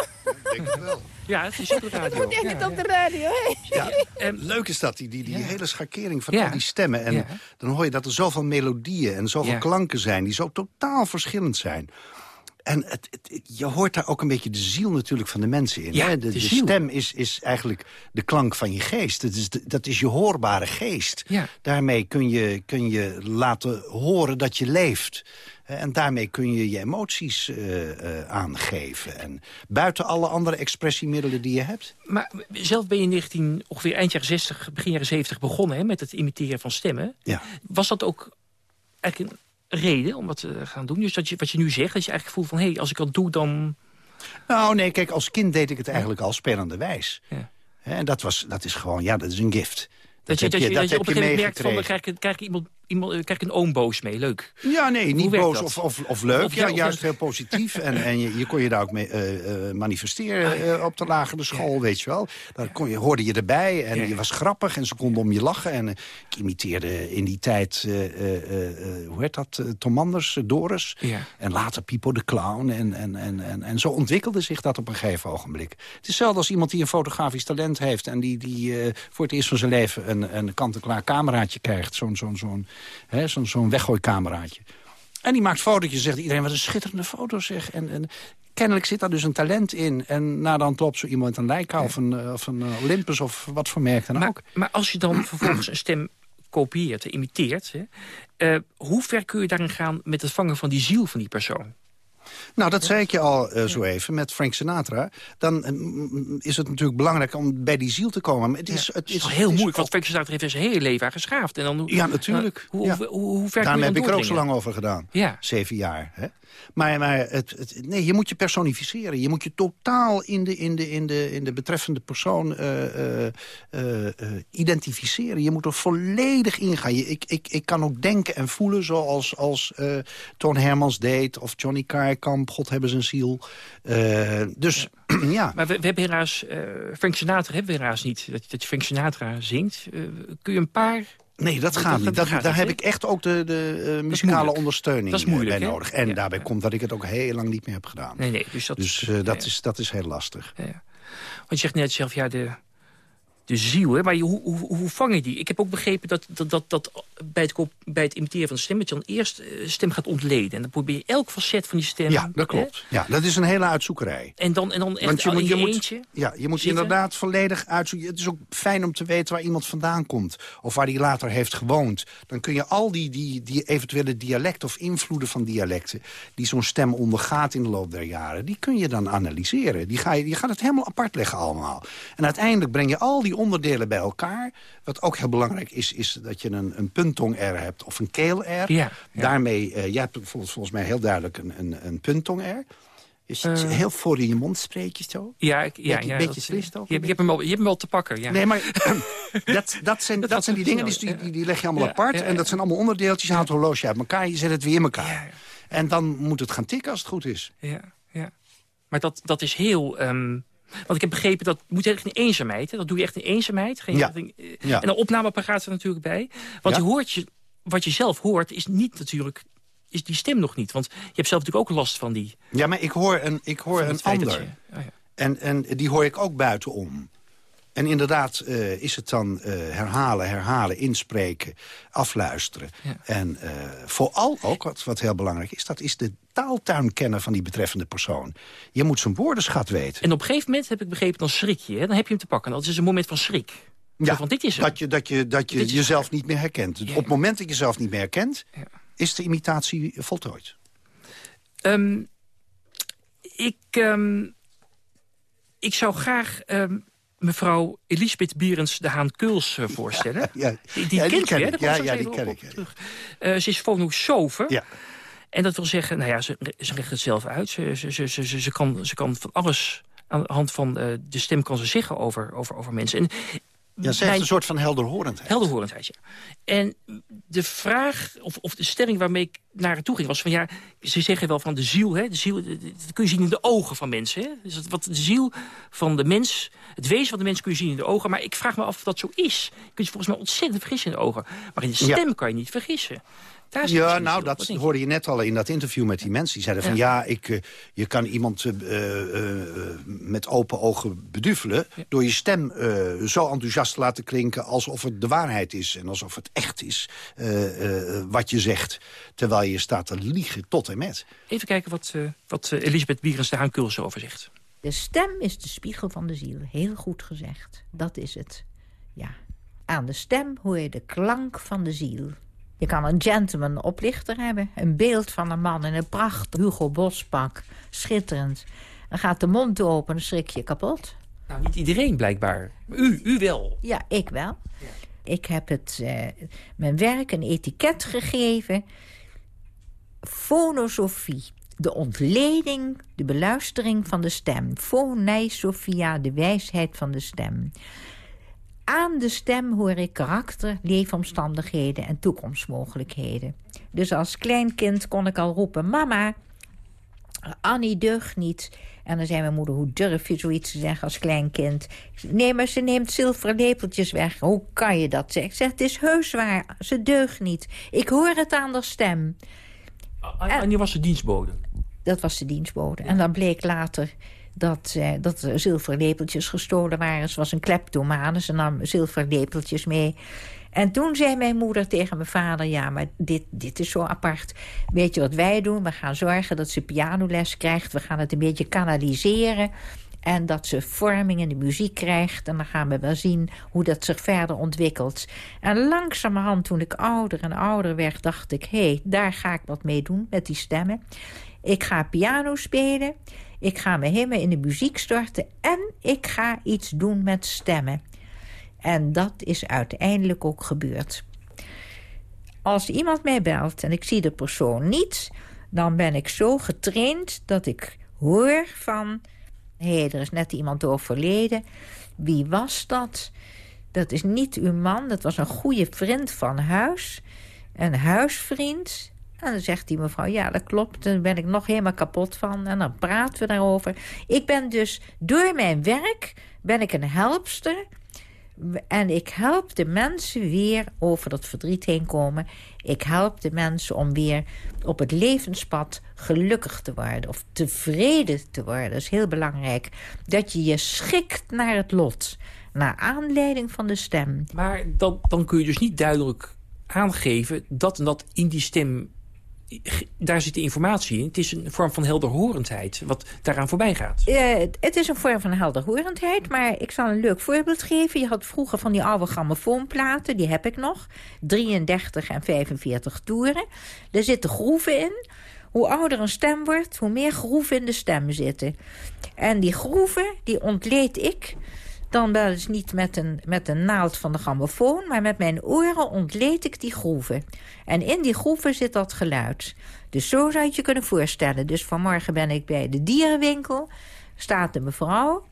Denk het wel. Ja, het is op de radio. Dat moet echt niet op de radio. hè? Ja, leuk is dat, die, die, die hele schakering van Ja. al die stemmen. En Ja. dan hoor je dat er zoveel melodieën en zoveel Ja. klanken zijn... die zo totaal verschillend zijn. En het, het- je hoort daar ook een beetje de ziel natuurlijk van de mensen in. Ja, hè? De, de de ziel. stem is, is eigenlijk de klank van je geest. Dat is, de- dat is je hoorbare geest. Ja. Daarmee kun je, kun je laten horen dat je leeft. Eh, En daarmee kun je je emoties eh, eh, aangeven. En buiten alle andere expressiemiddelen die je hebt. Maar zelf ben je in 19, ongeveer eind jaren 60, begin jaren 70 begonnen hè, met het imiteren van stemmen. Ja. Was dat ook eigenlijk een reden om wat te gaan doen? Dus dat je, wat je nu zegt, dat je eigenlijk voelt van... hé, hey, als ik dat doe, dan... Nou, nee, kijk, als kind deed ik het eigenlijk al spelende wijs. Ja. Hè, En dat, was, dat is gewoon, ja, dat is een gift. Dat, je, dat je, dat je op een gegeven moment merkt van, dan krijg ik, krijg ik, iemand, iemand, krijg ik een oom boos mee. Leuk. Ja, nee, niet boos of, of, of leuk. Of ja, juist heel positief. en en je, je kon je daar ook mee eh, eh, manifesteren Ah, eh, op de lagere school, weet je wel. Daar kon je, hoorde je erbij en je was grappig en ze konden om je lachen. En ik imiteerde in die tijd, hoe heet dat, Tom Manders, eh, Doris. En later Pipo de Clown. En, en, en, en, en zo ontwikkelde zich dat op een gegeven ogenblik. Het is hetzelfde als iemand die een fotografisch talent heeft... en die, die voor het eerst van zijn leven een, een kant-en-klaar cameraatje krijgt. Zo'n zo'n zo'n zo'n zo'n weggooicameraatje. En die maakt fotootjes, zegt iedereen, wat een schitterende foto zeg. En, en kennelijk zit daar dus een talent in. En na dan loopt zo iemand een Leica of een, eh, of een eh, Olympus of wat voor merk dan Maar, ook. maar als je dan vervolgens een stem kopieert, imiteert... Hè, eh, hoe ver kun je daarin gaan met het vangen van die ziel van die persoon? Nou, dat zei ik je al eh, zo even met Frank Sinatra. Dan eh, is het natuurlijk belangrijk om bij die ziel te komen. Maar het is, het Het is heel het is moeilijk, want Frank Sinatra heeft zijn hele leven aan geschaafd. En dan, Ja, natuurlijk. Hoe, Ja. hoe, hoe, hoe ver Daarom heb ik er ook zo lang over gedaan. Ja. Zeven jaar. Hè? Maar, maar het, het, nee, je moet je personificeren. Je moet je totaal in de, in de, in de, in de betreffende persoon eh, eh, eh, identificeren. Je moet er volledig ingaan. Je, ik, ik, ik kan ook denken en voelen zoals als, Toon Hermans deed... of Johnny Kaaikamp, God hebben zijn ziel. Dus ja. Maar we, we hebben helaas, Frank Sinatra hebben we helaas niet. Dat, dat je Frank Sinatra zingt. Kun je een paar... Nee, dat gaat niet. Dat, gaat daar heb ik echt ook de, de eh, muzikale ondersteuning Dat is eh, moeilijk, bij nodig. En Ja, daarbij komt dat ik het ook heel lang niet meer heb gedaan. Nee, nee, dus dat, Dus eh, dat, is, dat is heel lastig. Ja, ja. Want je zegt net zelf, ja, de, de ziel, hè? maar hoe, hoe, hoe vang je die? Ik heb ook begrepen dat, dat, dat, dat bij, het, bij het imiteren van de stem... dat je dan eerst eh, stem gaat ontleden. En dan probeer je elk facet van die stem... Ja, dat hè? klopt. Ja, dat is een hele uitzoekerij. En dan, en dan echt Want je moet, je moet, eentje... ja, je moet zitten. inderdaad volledig uitzoeken. Het is ook fijn om te weten waar iemand vandaan komt. Of waar hij later heeft gewoond. Dan kun je al die, die, die eventuele dialecten of invloeden van dialecten... die zo'n stem ondergaat in de loop der jaren... die kun je dan analyseren. Die ga je, je gaat het helemaal apart leggen allemaal. En uiteindelijk breng je al die onderdelen bij elkaar. Wat ook heel belangrijk is, is dat je een, een punttong-R hebt of een keel-R. Ja, ja. Daarmee, eh jij hebt bijvoorbeeld volgens mij heel duidelijk een, een, een punttong-R... Je zit Eh. heel voor in je mond spreekt zo. Ja, ik, ja, Beetje- ja, beetje dat- slist ook Je, een je, hebt hem wel, je hebt hem wel te pakken, ja. Nee, maar dat, dat, zijn, dat, zijn die dingen die, die, die leg je allemaal apart. en dat zijn allemaal onderdeeltjes. Je haalt het horloge uit elkaar, je zet het weer in elkaar. En dan moet het gaan tikken als het goed is. Ja, ja. Maar dat, dat is heel... ehm, want ik heb begrepen, dat moet echt in eenzaamheid. Hè? Dat doe je echt in eenzaamheid. Geen, Ja. eh, Ja. En een opnameapparaat er natuurlijk bij. Want je hoort je, wat je zelf hoort is niet natuurlijk... is die stem nog niet. Want je hebt zelf natuurlijk ook last van die... Ja, maar ik hoor een, ik hoor een ander. je- oh ja. En, en die hoor ik ook buitenom. En inderdaad eh, is het dan eh, herhalen, herhalen, inspreken, afluisteren. En eh, vooral ook, wat, wat heel belangrijk is... dat is de taaltuin kennen van die betreffende persoon. Je moet zijn woordenschat weten. En op een gegeven moment heb ik begrepen, dan schrik je. Hè? Dan heb je hem te pakken. Dat is een moment van schrik. Ja, van, dit is hem. dat je, dat je, dat je Dit jezelf niet meer herkent. Ja, Op het moment dat je jezelf niet meer herkent... is de imitatie voltooid. Ehm, ik, ehm, ik zou graag ehm, mevrouw Elisabeth Bierens de Haan Kuls uh, voorstellen. Ja, Die, die ja, kent ken u, hè? Ja, ja, die ken op- ik. op. Eh, ze is fonosofe. Ja. En dat wil zeggen, nou ja, ze, ze legt het zelf uit. Ze, ze, ze, ze, ze, kan, ze kan van alles aan de hand van eh, de stem kan ze zeggen over, over, over mensen. En Ja, ze heeft een soort van helderhorendheid. Helderhorendheid, ja. En de vraag, of, of de stelling waarmee ik naar haar toe ging... was van ja, ze zeggen wel van de ziel, hè, de ziel dat kun je zien in de ogen van mensen. Hè? Dus dat, wat de ziel van de mens, het wezen van de mens kun je zien in de ogen. Maar ik vraag me af of dat zo is. Je kunt je volgens mij ontzettend vergissen in de ogen. Maar in de Ja. stem kan je niet vergissen. Daar Ja, nou, dat hoorde je net al in dat interview met die mensen. Die zeiden van ja, ik, eh, je kan iemand eh, eh, met open ogen beduvelen... door je stem eh, zo enthousiast te laten klinken alsof het de waarheid is... en alsof het echt is eh, eh, wat je zegt. Terwijl je staat te liegen tot en met. Even kijken wat, eh, wat Elisabeth Bierens de Haan over zegt. De stem is de spiegel van de ziel. Heel goed gezegd. Dat is het. Ja. Aan de stem hoor je de klank van de ziel. Je kan een gentleman oplichter hebben. Een beeld van een man in een prachtig Hugo Boss pak. Schitterend. Dan gaat de mond open en schrik je kapot. Nou, niet iedereen blijkbaar. U, u wel. Ja, ik wel. Ik heb het, eh, mijn werk een etiket gegeven. Fonosofie. De ontleding, de beluistering van de stem. Foneisofia, de wijsheid van de stem. Aan de stem hoor ik karakter, leefomstandigheden en toekomstmogelijkheden. Dus als klein kind kon ik al roepen... Mama, Annie deugt niet. En dan zei mijn moeder, hoe durf je zoiets te zeggen als klein kind? Ik zei, Nee, maar ze neemt zilveren lepeltjes weg. Hoe kan je dat zeggen? Ik zeg, het is heus waar. Ze deugt niet. Ik hoor het aan haar stem. En die was de dienstbode. Dat was de dienstbode. En dan bleek later dat, eh, dat er zilveren lepeltjes gestolen waren. Ze was een kleptomane, ze nam zilveren lepeltjes mee. En toen zei mijn moeder tegen mijn vader... ja, maar dit, dit is zo apart. Weet je wat wij doen? We gaan zorgen dat ze pianoles krijgt. We gaan het een beetje kanaliseren. En dat ze vorming in de muziek krijgt. En dan gaan we wel zien hoe dat zich verder ontwikkelt. En langzamerhand, toen ik ouder en ouder werd... dacht ik, hé, hey, daar ga ik wat mee doen met die stemmen. Ik ga piano spelen. Ik ga me helemaal in de muziek storten. En ik ga iets doen met stemmen. En dat is uiteindelijk ook gebeurd. Als iemand mij belt en ik zie de persoon niet... dan ben ik zo getraind dat ik hoor van... hé, hey, er is net iemand overleden. Wie was dat? Dat is niet uw man, dat was een goede vriend van huis. Een huisvriend. En dan zegt die mevrouw, ja, dat klopt. Dan ben ik nog helemaal kapot van. En dan praten we daarover. Ik ben dus, door mijn werk, ben ik een helpster... En ik help de mensen weer over dat verdriet heen komen. Ik help de mensen om weer op het levenspad gelukkig te worden. Of tevreden te worden. Dat is heel belangrijk. Dat je je schikt naar het lot. Naar aanleiding van de stem. Maar dan, dan kun je dus niet duidelijk aangeven... dat en dat in die stem... Daar zit de informatie in. Het is een vorm van helderhorendheid wat daaraan voorbij gaat. Uh, het is een vorm van helderhorendheid, maar ik zal een leuk voorbeeld geven. Je had vroeger van die oude grammofoonplaten, die heb ik nog. 33 en 45 toeren. Daar zitten groeven in. Hoe ouder een stem wordt, hoe meer groeven in de stem zitten. En die groeven, die ontleed ik dan wel eens niet met een, met een naald van de grammofoon... maar met mijn oren ontleed ik die groeven. En in die groeven zit dat geluid. Dus zo zou je je kunnen voorstellen. Dus vanmorgen ben ik bij de dierenwinkel. Staat de mevrouw.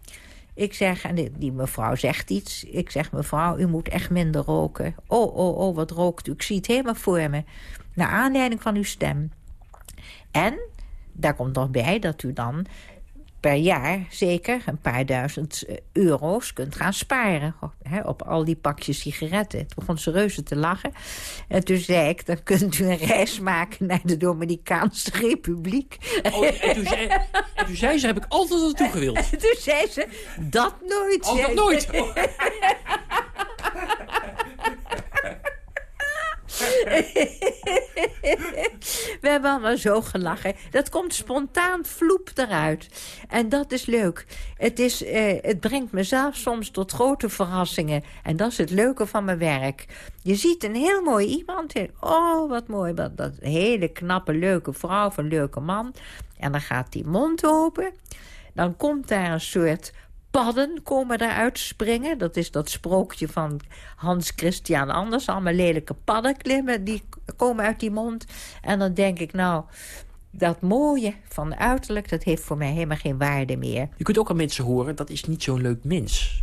Ik zeg, en die, die mevrouw zegt iets. Ik zeg, mevrouw, u moet echt minder roken. Oh, oh, oh, wat rookt u? Ik zie het helemaal voor me. Naar aanleiding van uw stem. En, daar komt nog bij dat u dan per jaar zeker een paar duizend euro's kunt gaan sparen. Hè, op al die pakjes sigaretten. Het begon ze reuze te lachen. En toen zei ik, dan kunt u een reis maken naar de Dominicaanse Republiek. Oh, en, toen zei, en toen zei ze, heb ik altijd naartoe gewild. En toen zei ze, dat nooit. Oh, dat nooit. Oh. We hebben allemaal zo gelachen. Dat komt spontaan vloep eruit. En dat is leuk. Het, is, uh, het brengt mezelf soms tot grote verrassingen. En dat is het leuke van mijn werk. Je ziet een heel mooi iemand. Oh, wat mooi. Dat, dat hele knappe, leuke vrouw of een leuke man. En dan gaat die mond open. Dan komt daar een soort padden komen eruit springen. Dat is dat sprookje van Hans Christian Anders. Allemaal lelijke padden klimmen, die komen uit die mond. En dan denk ik, nou, dat mooie van uiterlijk... dat heeft voor mij helemaal geen waarde meer. Je kunt ook aan mensen horen, dat is niet zo'n leuk mens.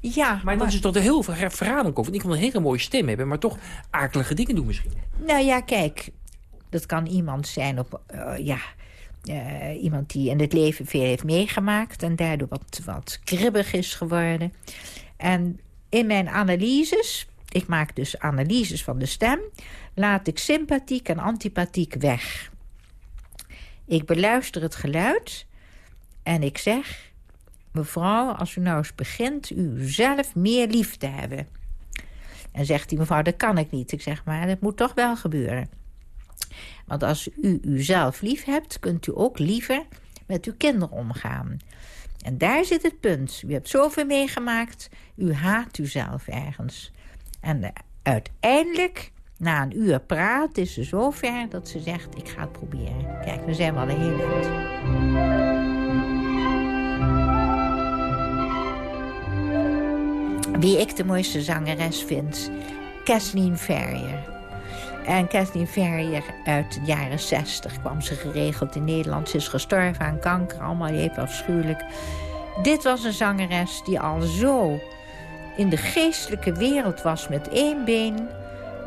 Ja, maar, dan is toch heel veel verraderlijk over. Ik kan een hele mooie stem hebben, maar toch akelige dingen doen misschien. Nou ja, kijk, dat kan iemand zijn op... Uh, ja, uh, iemand die in het leven veel heeft meegemaakt... en daardoor wat, wat kribbig is geworden. En in mijn analyses, ik maak dus analyses van de stem... laat ik sympathiek en antipathiek weg. Ik beluister het geluid en ik zeg... mevrouw, als u nou eens begint u zelf meer lief te hebben... En zegt die mevrouw, dat kan ik niet. Ik zeg, maar dat moet toch wel gebeuren. Want als u uzelf lief hebt, kunt u ook liever met uw kinderen omgaan. En daar zit het punt. U hebt zoveel meegemaakt, u haat uzelf ergens. En uiteindelijk, na een uur praat, is ze zover dat ze zegt... ik ga het proberen. Kijk, we zijn wel een heel eind. Wie ik de mooiste zangeres vind, Kathleen Ferrier. En Kathleen Ferrier uit de jaren 60 kwam ze geregeld in Nederland. Ze is gestorven aan kanker, allemaal even afschuwelijk. Dit was een zangeres die al zo in de geestelijke wereld was met één been.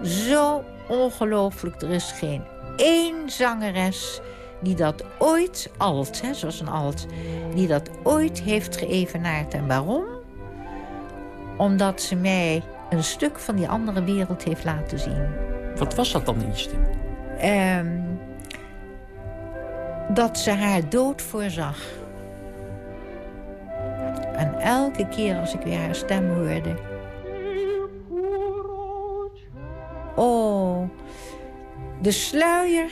Zo ongelooflijk. Er is geen één zangeres die dat ooit, alt, hè, zoals een alt... die dat ooit heeft geëvenaard. En waarom? Omdat ze mij een stuk van die andere wereld heeft laten zien. Wat was dat dan in? Um, dat ze haar dood voorzag. En elke keer als ik weer haar stem hoorde... Oh, de sluier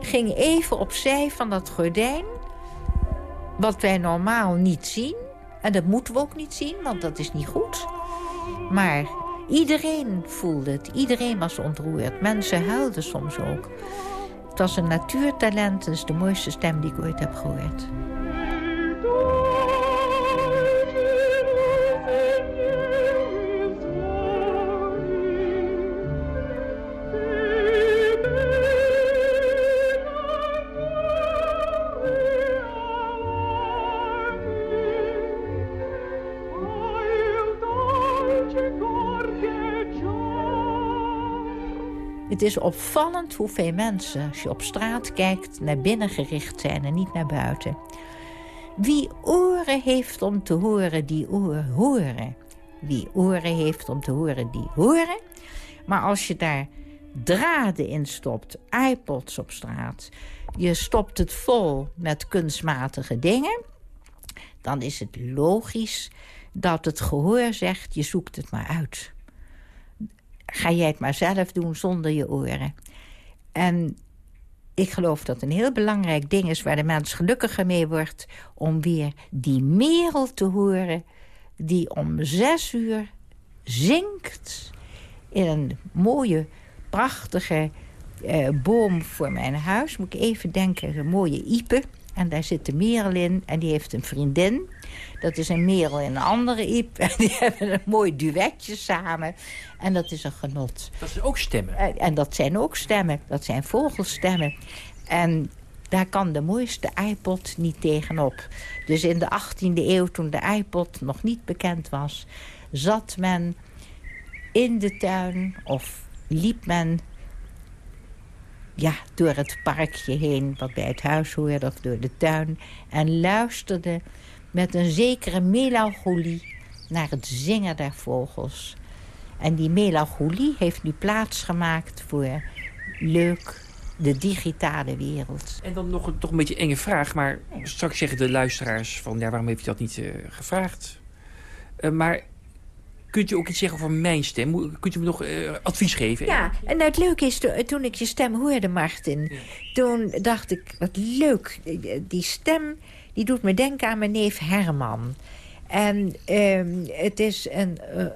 ging even opzij van dat gordijn... wat wij normaal niet zien. En dat moeten we ook niet zien, want dat is niet goed. Maar Iedereen voelde het. Iedereen was ontroerd. Mensen huilden soms ook. Het was een natuurtalent. Het is de mooiste stem die ik ooit heb gehoord. Het is opvallend hoeveel mensen, als je op straat kijkt... naar binnen gericht zijn en niet naar buiten. Wie oren heeft om te horen, die oren horen. Wie oren heeft om te horen, die horen. Maar als je daar draden in stopt, iPods op straat... je stopt het vol met kunstmatige dingen... dan is het logisch dat het gehoor zegt, je zoekt het maar uit ga jij het maar zelf doen zonder je oren. En ik geloof dat een heel belangrijk ding is... waar de mens gelukkiger mee wordt... om weer die merel te horen... die om zes uur zingt... in een mooie, prachtige eh, boom voor mijn huis. Moet ik even denken, een mooie iepe. En daar zit de merel in en die heeft een vriendin. Dat is een merel en een andere iep. En die hebben een mooi duetje samen. En dat is een genot. Dat zijn ook stemmen? En, en dat zijn ook stemmen. Dat zijn vogelstemmen. En daar kan de mooiste iPod niet tegenop. Dus in de 18e eeuw, toen de iPod nog niet bekend was... zat men in de tuin of liep men ja, door het parkje heen... wat bij het huis hoorde, of door de tuin... en luisterde met een zekere melancholie naar het zingen der vogels. En die melancholie heeft nu plaatsgemaakt voor leuk de digitale wereld. En dan nog een, toch een beetje enge vraag, maar straks zeggen de luisteraars van... ja, waarom heeft je dat niet uh, gevraagd? Uh, maar kunt u ook iets zeggen over mijn stem? Kunt u me nog uh, advies geven? Ja, en het leuke is, toen ik je stem hoorde, Martin... toen dacht ik, wat leuk, die stem die doet me denken aan mijn neef Herman. En uh, het is een uh,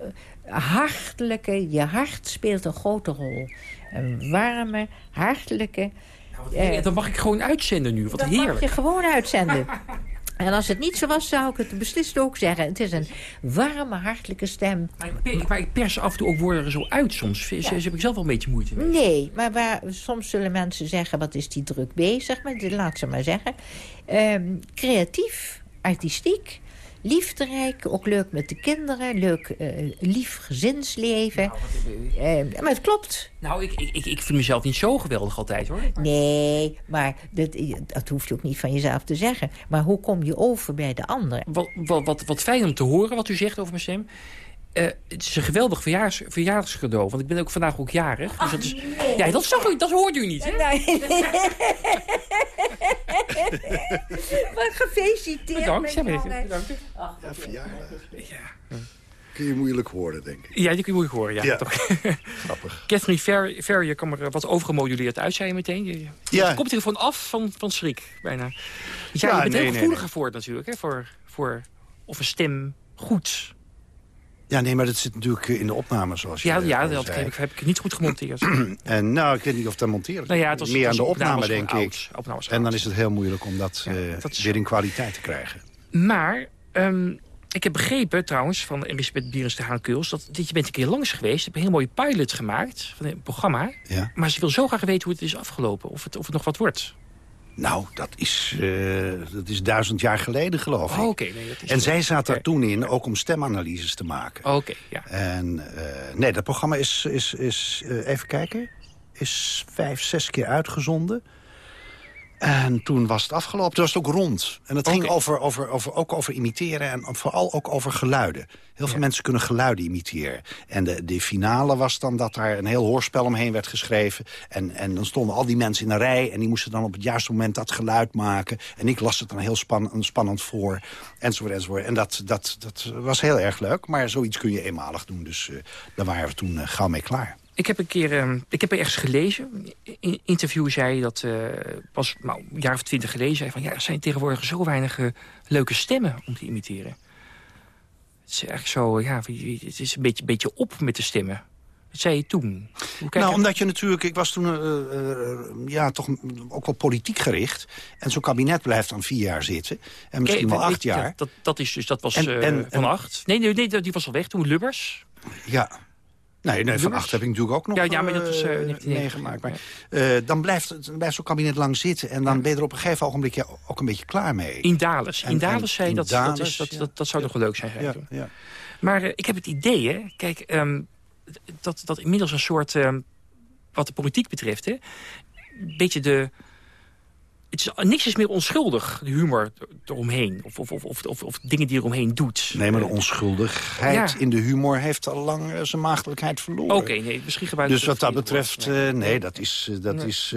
hartelijke... Je hart speelt een grote rol. Een warme, hartelijke... Nou, uh, dan mag ik gewoon uitzenden nu. Wat heerlijk. mag je gewoon uitzenden. En als het niet zo was, zou ik het beslist ook zeggen. Het is een warme, hartelijke stem. Maar ik, maar pers af en toe ook woorden er zo uit soms. Ja. Heb ik zelf wel een beetje moeite mee. Nee, maar waar, soms zullen mensen zeggen... wat is die druk bezig met, laat ze maar zeggen. Ehm, creatief, artistiek, liefderijk, ook leuk met de kinderen, leuk, uh, lief gezinsleven. Nou, uh, maar het klopt. Nou, ik, ik, ik vind mezelf niet zo geweldig altijd, hoor. Nee, maar dat, dat hoef je ook niet van jezelf te zeggen. Maar hoe kom je over bij de ander? Wat, wat, wat, wat fijn om te horen wat u zegt over mijn stem. Uh, het is een geweldig verjaardagscadeau. Want ik ben ook vandaag ook jarig. Dus dat is, nee. Ja, dat, zag u, dat hoort u niet, hè? Nee. Wat gefeliciteerd, Bedankt, ja, jongen. bedankt. Ja, verjaardag. Ja. Kun je moeilijk horen, denk ik. Ja, die kun je moeilijk horen, ja. Ja. Toch. Grappig. Catherine Fer Ferrier kwam er wat overgemoduleerd uit, zei je meteen. Je, Ja. je komt er van af van, van schrik, bijna. Ja, Ja, je bent nee, heel nee, gevoeliger voor het natuurlijk, hè? Voor, voor of een stem goed. Ja, nee, maar dat zit natuurlijk in de opname, zoals je Ja, ja dat heb ik, heb ik niet goed gemonteerd. En nou, ik weet niet of dat monteren. Nou ja, het was- Meer het aan de opname, denk ik. van En dan is het heel moeilijk om dat, eh, dat weer in kwaliteit te krijgen. Maar ehm, ik heb begrepen trouwens van Elisabeth Bierens de Haan-Kuls... dat dit, je bent een keer langs geweest, je hebt een heel mooie pilot gemaakt van een programma. Ja. Maar ze wil zo graag weten hoe het is afgelopen, of het, of het nog wat wordt. Nou, dat is, eh, dat is duizend jaar geleden, geloof ik. Nee, dat is- en zij zat daar toen in, ook om stemanalyses te maken. Oké, ja. En eh, nee, dat programma is, is, is eh, even kijken, is vijf, zes keer uitgezonden. En toen was het afgelopen. Toen was het ook rond. En het ging over, over, over, ook over imiteren en vooral ook over geluiden. Heel veel mensen kunnen geluiden imiteren. En de, de finale was dan dat daar een heel hoorspel omheen werd geschreven. En, en dan stonden al die mensen in een rij... en die moesten dan op het juiste moment dat geluid maken. En ik las het dan heel span, spannend voor. Enzovoort, enzovoort. En dat, dat, dat was heel erg leuk. Maar zoiets kun je eenmalig doen. Dus eh, daar waren we toen eh, gauw mee klaar. Ik heb een keer, ehm, ik heb er ergens gelezen. In een interview zei dat, eh, pas nou, een jaar of twintig geleden... zei van, ja, er zijn tegenwoordig zo weinig eh, leuke stemmen om te imiteren. Het is echt zo, ja, het is een beetje, beetje op met de stemmen. Wat zei je toen? Nou, je- omdat je natuurlijk... Ik was toen eh, ja, toch ook wel politiek gericht. En zo'n kabinet blijft dan vier jaar zitten. En misschien wel acht jaar. Dat, dat, is dus, dat was En- en- van en- acht. Nee, nee, nee, die was al weg toen, Lubbers. Ja. Nee, nee van acht heb ik natuurlijk ook nog Ja, ja, maar dat eh, 1990. meegemaakt. Maar, eh, dan blijft, het- dan blijft zo'n kabinet lang zitten. En dan ben je er op een gegeven ogenblik ja, ook een beetje klaar mee. In Dales. En- In en- Dales zei dat, dat, is, dat, ja. dat, dat zou toch wel leuk zijn. Ja, ja. Maar ik heb het idee, hè, kijk, ehm, dat, dat inmiddels een soort, ehm, wat de politiek betreft, hè, een beetje de... Het is, niks is meer onschuldig, de humor eromheen. Of, of, of, of, of, of dingen die eromheen doet. Nee, maar de onschuldigheid Ja. in de humor heeft al lang eh, zijn maagdelijkheid verloren. Oké, nee, misschien Dus wat dat betreft, woord. eh, nee, dat is, eh, dat Nee. is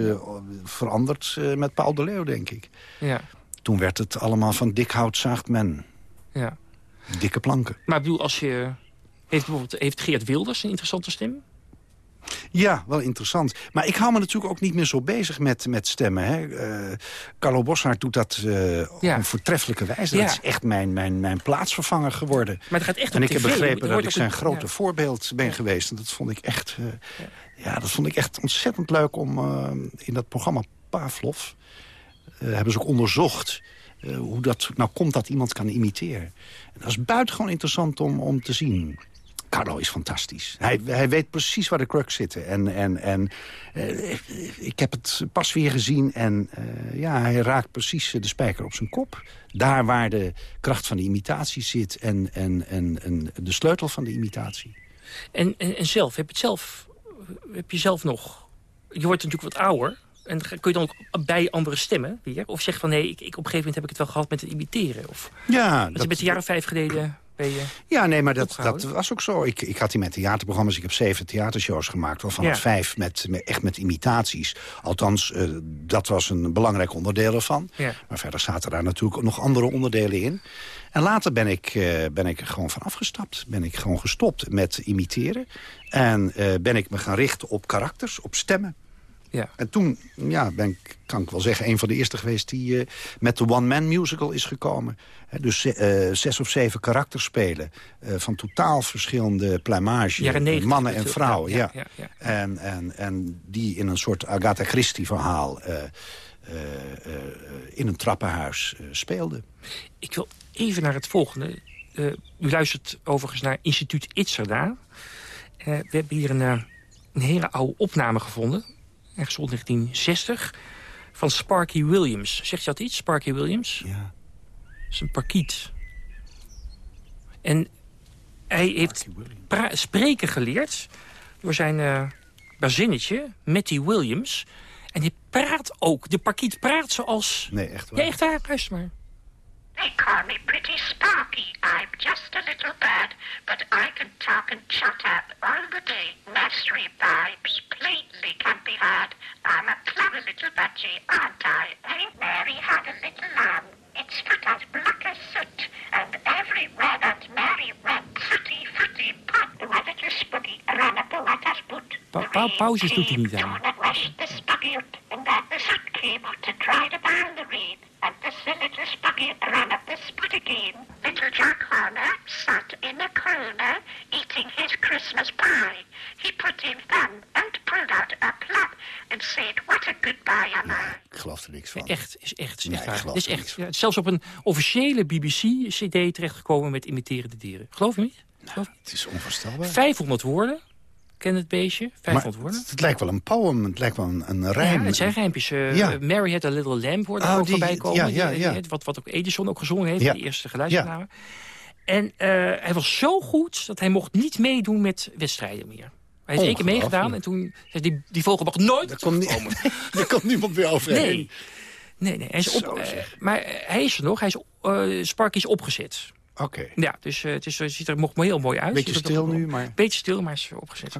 veranderd met Paul de Leeuw, denk ik. Ja, Toen werd het allemaal van dik hout zaagt men. ja. Dikke planken. Maar ik bedoel, als je... Heeft, bijvoorbeeld, heeft Geert Wilders een interessante stem? Ja, wel interessant. Maar ik hou me natuurlijk ook niet meer zo bezig met, met stemmen. Hè. Eh, Carlo Bossard doet dat eh, op een voortreffelijke wijze. Ja. Dat is echt mijn, mijn, mijn plaatsvervanger geworden. Maar het gaat echt en ik heb begrepen dat ik zijn een- grote ja. voorbeeld ben geweest. En dat vond ik echt, eh, ja. dat vond ik echt ontzettend leuk om in dat programma Pavlov... hebben ze ook onderzocht hoe dat nou komt dat iemand kan imiteren. En dat is buitengewoon interessant om, om te zien. Carlo is fantastisch. Hij, hij weet precies waar de crux zitten. En, en, en eh, ik heb het pas weer gezien en eh, ja, hij raakt precies de spijker op zijn kop. Daar waar de kracht van de imitatie zit en, en, en, en de sleutel van de imitatie. En, en, en zelf, heb je het zelf, heb je zelf nog... Je wordt natuurlijk wat ouder. En kun je dan ook bij andere stemmen weer? Of zeg van nee, ik, ik, op een gegeven moment heb ik het wel gehad met het imiteren? Of, Ja, je bent een jaar of vijf geleden... Ben je Ja, nee, maar dat, dat was ook zo. Ik, ik had die met theaterprogramma's. Ik heb zeven theatershows gemaakt. Waarvan Ja. vijf met, met, echt met imitaties. Althans, eh, dat was een belangrijk onderdeel ervan. Ja. Maar verder zaten daar natuurlijk ook nog andere onderdelen in. En later ben ik, eh, ben ik er gewoon van afgestapt. Ben ik gewoon gestopt met imiteren. En eh, ben ik me gaan richten op karakters, op stemmen. Ja. En toen ja, ben ik, kan ik wel zeggen, een van de eerste geweest... die eh, met de one-man musical is gekomen. Dus eh, zes of zeven karakters spelen. eh, van totaal verschillende 90 mannen en vrouwen, ja. Ja, ja, ja. En, en, en die in een soort Agatha Christie verhaal... eh, in een trappenhuis speelde. Ik wil even naar het volgende. u luistert overigens naar instituut Itzerda. we hebben hier een, een hele oude opname gevonden. Ergens rond 1960 van Sparky Williams. Zegt je dat iets, Sparky Williams? Ja. Dat is een parkiet. En hij heeft spreken geleerd door zijn uh, bazinnetje, Matty Williams. En hij praat ook. De parkiet praat zoals... Nee, echt waar. Ja, echt waar. Luister maar. They call me Pretty Sparky. I'm just a little bird, but I can talk and chatter up all the day. Nursery vibes plainly can be heard. I'm a clever little budgie, aren't I? Ain't Mary had a little lamb? It's got as black as soot, and everywhere that Mary went, footy, footy, pot, the weather to spooky, ran up the water's boot. Pa pa pauzes doet hij niet aan. And washed the spuggy out, and then the soot came out to dry the barn the rain. And the little spuggy ran up the spot again. Little Jack Horner sat in a corner eating his Christmas pie. He put in thumb and pulled out a plum and said, what a goodbye am I. Ik geloof er niks van. Echt, is echt. Is Nee, echt, is echt ja, het is zelfs op een officiële BBC-cd terechtgekomen met imiterende dieren. Geloof je niet? Geloof je niet? Het is onvoorstelbaar. 500 woorden. Ken het beestje? 500 woorden. Het, het lijkt wel een poem, het lijkt wel een, een rijm. Ja, het zijn rijmpjes. Uh, Ja. Mary had a little lamb er Oh, ook die- voorbij komen. ja, ja, Die- ja. die- Wat, wat ook Edison ook gezongen heeft, Ja. in de eerste geluidsopname. En eh, hij was zo goed dat hij mocht niet meedoen met wedstrijden meer. Hij heeft één keer meegedaan en toen zei die, die vogel mag nooit Daar komt, terugkomen. daar komt niemand weer overheen. Nee. Nee, nee. Hij is op, eh, maar eh, hij is er nog. Hij is, eh Sparky is opgezet. Oké. Ja, dus eh, het, is, het ziet er nog heel mooi uit. Beetje stil nu, maar- Beetje stil, maar is opgezet.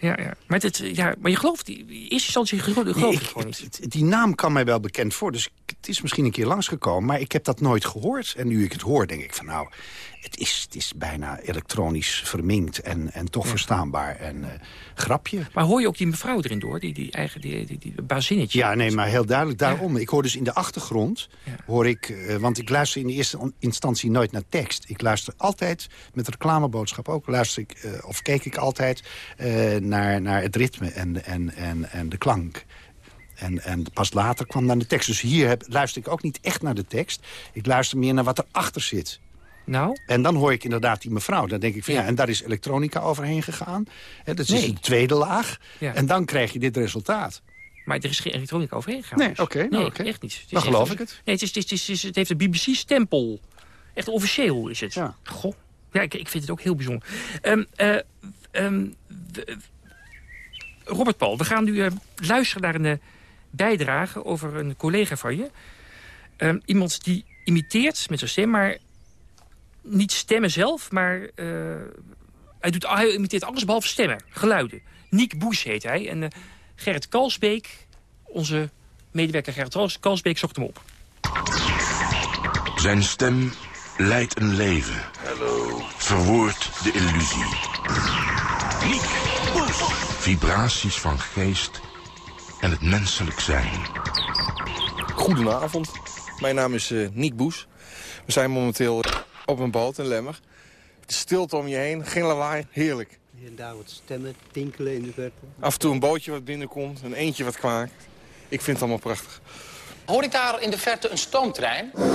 Ja, ja. Maar, het, ja, maar je gelooft, in eerste instantie geloof, geloof Nee, ik gewoon niet. die naam kan mij wel bekend voor, dus het is misschien een keer langsgekomen. Maar ik heb dat nooit gehoord. En nu ik het hoor, denk ik van nou, het is, het is bijna elektronisch verminkt en, en toch verstaanbaar. En eh, grapje. Maar hoor je ook die mevrouw erin door, die, die eigen die, die, die bazinnetje? Ja, nee, maar heel duidelijk daarom. Ik hoor dus in de achtergrond, hoor ik, eh, want ik luister in de eerste instantie nooit naar tekst. Ik luister altijd, met reclameboodschap ook, luister ik, eh, of keek ik altijd naar, naar het ritme en, en, en, en de klank. En, en pas later kwam dan de tekst. Dus hier heb, luister ik ook niet echt naar de tekst. Ik luister meer naar wat erachter zit. Nou? En dan hoor ik inderdaad die mevrouw. Dan denk ik van ja, en daar is elektronica overheen gegaan. Hè, dat is Nee. de tweede laag. Ja. En dan krijg je dit resultaat. Maar er is geen elektronica overheen gegaan. Nee, dus. oké, nou, nee, echt niet. Het Dan echt- geloof ik het. Nee, het, is, het, is, het, is, het heeft een BBC-stempel. Echt officieel is het. Ja. Goh. Ja, ik, ik vind het ook heel bijzonder. Ehm, eh, ehm, Robert Paul, we gaan nu eh, luisteren naar een eh, bijdrage over een collega van je. Ehm, iemand die imiteert met zijn stem, maar niet stemmen zelf, maar eh, hij, doet, hij imiteert alles behalve stemmen, geluiden. Nick Bush heet hij. En eh, Gerrit Kalsbeek, onze medewerker Gerrit Kals- Kalsbeek, zocht hem op. Zijn stem leidt een leven. Verwoordt de illusie. Vibraties van geest en het menselijk zijn. Goedenavond. Mijn naam is eh Niek Boes. We zijn momenteel op een boot in Lemmer. De stilte om je heen, geen lawaai, heerlijk. Hier en daar wat stemmen tinkelen in de verte. Af en toe een bootje wat binnenkomt, een eentje wat kwaakt. Ik vind het allemaal prachtig. Hoor ik daar in de verte een stoomtrein? Ja.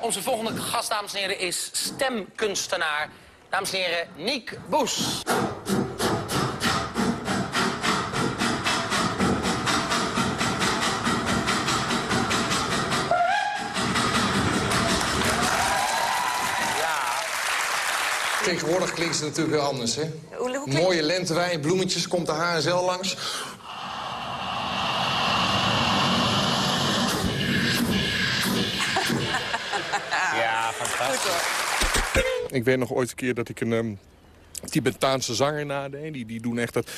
Onze volgende gast, dames en heren, is stemkunstenaar. Dames en heren, Niek Boes. Tegenwoordig klinkt ze natuurlijk heel anders, hè? Mooie lentewijn, bloemetjes, komt de HSL langs. Ja, fantastisch. Ik weet nog ooit een keer dat ik een ehm, Tibetaanse zanger nadeed. Die, die doen echt dat...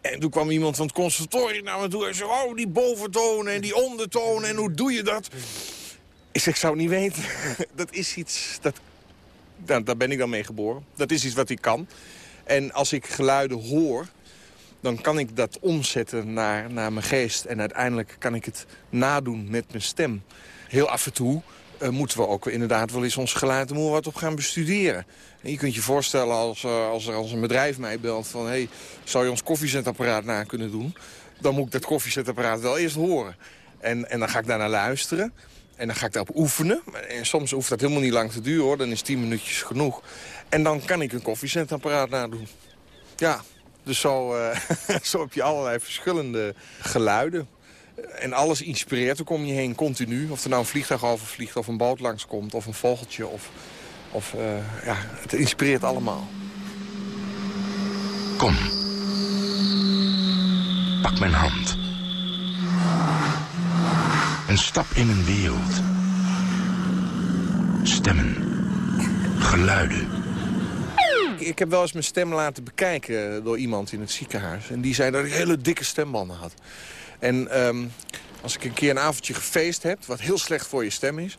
En toen kwam iemand van het conservatorium naar me toe en zei... Oh, die boventonen en die ondertonen en hoe doe je dat? Ik zeg, ik zou het niet weten. dat is iets... Dat, nou, daar ben ik dan mee geboren. Dat is iets wat ik kan. En als ik geluiden hoor, dan kan ik dat omzetten naar, naar mijn geest. En uiteindelijk kan ik het nadoen met mijn stem. Heel af en toe eh, moeten we ook inderdaad wel eens ons geluid wat op gaan bestuderen. En je kunt je voorstellen als, eh, als er als een bedrijf mij belt van... hey, zou je ons koffiezetapparaat na kunnen doen? Dan moet ik dat koffiezetapparaat wel eerst horen. En, en dan ga ik daarna luisteren. En dan ga ik daarop oefenen. En soms hoeft dat helemaal niet lang te duren hoor. Dan is 10 minuutjes genoeg. En dan kan ik een koffiezetapparaat nadoen. Ja, dus zo, eh, zo heb je allerlei verschillende geluiden. En alles inspireert ook om je heen, continu. Of er nou een vliegtuig overvliegt, of een boot langskomt, of een vogeltje. Of, of uh, ja, het inspireert allemaal. Kom. Pak mijn hand. En stap in een wereld. Stemmen. Geluiden. Ik heb wel eens mijn stem laten bekijken door iemand in het ziekenhuis. En die zei dat ik hele dikke stembanden had. En um, als ik een keer een avondje gefeest heb, wat heel slecht voor je stem is...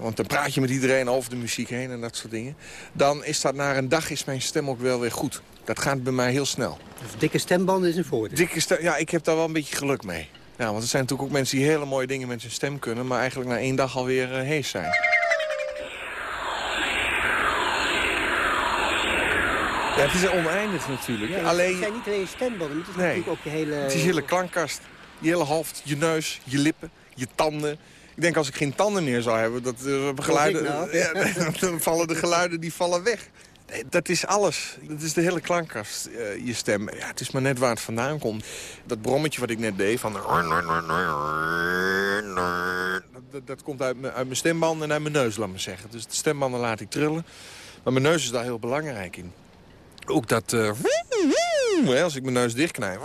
want dan praat je met iedereen over de muziek heen en dat soort dingen... dan is dat na een dag is mijn stem ook wel weer goed. Dat gaat bij mij heel snel. Dus dikke stembanden is een voordeel? Dikke stem, ja, ik heb daar wel een beetje geluk mee. Ja, want er zijn natuurlijk ook mensen die hele mooie dingen met hun stem kunnen... maar eigenlijk na één dag alweer uh, hees zijn. Ja, het is oneindig natuurlijk. Ja, alleen... Het zijn niet alleen stembanden, het is nee, natuurlijk ook je hele... Het is je hele klankkast je hele hoofd, je neus, je lippen, je tanden. Ik denk als ik geen tanden meer zou hebben, dat uh, geluiden, nou? ja, dan vallen de geluiden die vallen weg. Dat is alles. Dat is de hele klankkast, uh, je stem. Ja, het is maar net waar het vandaan komt. Dat brommetje wat ik net deed van... Dat, dat komt uit, uit mijn stembanden en uit mijn neus, laat maar zeggen. Dus de stembanden laat ik trillen. Maar mijn neus is daar heel belangrijk in. Ook dat... Uh, als ik mijn neus dichtknijp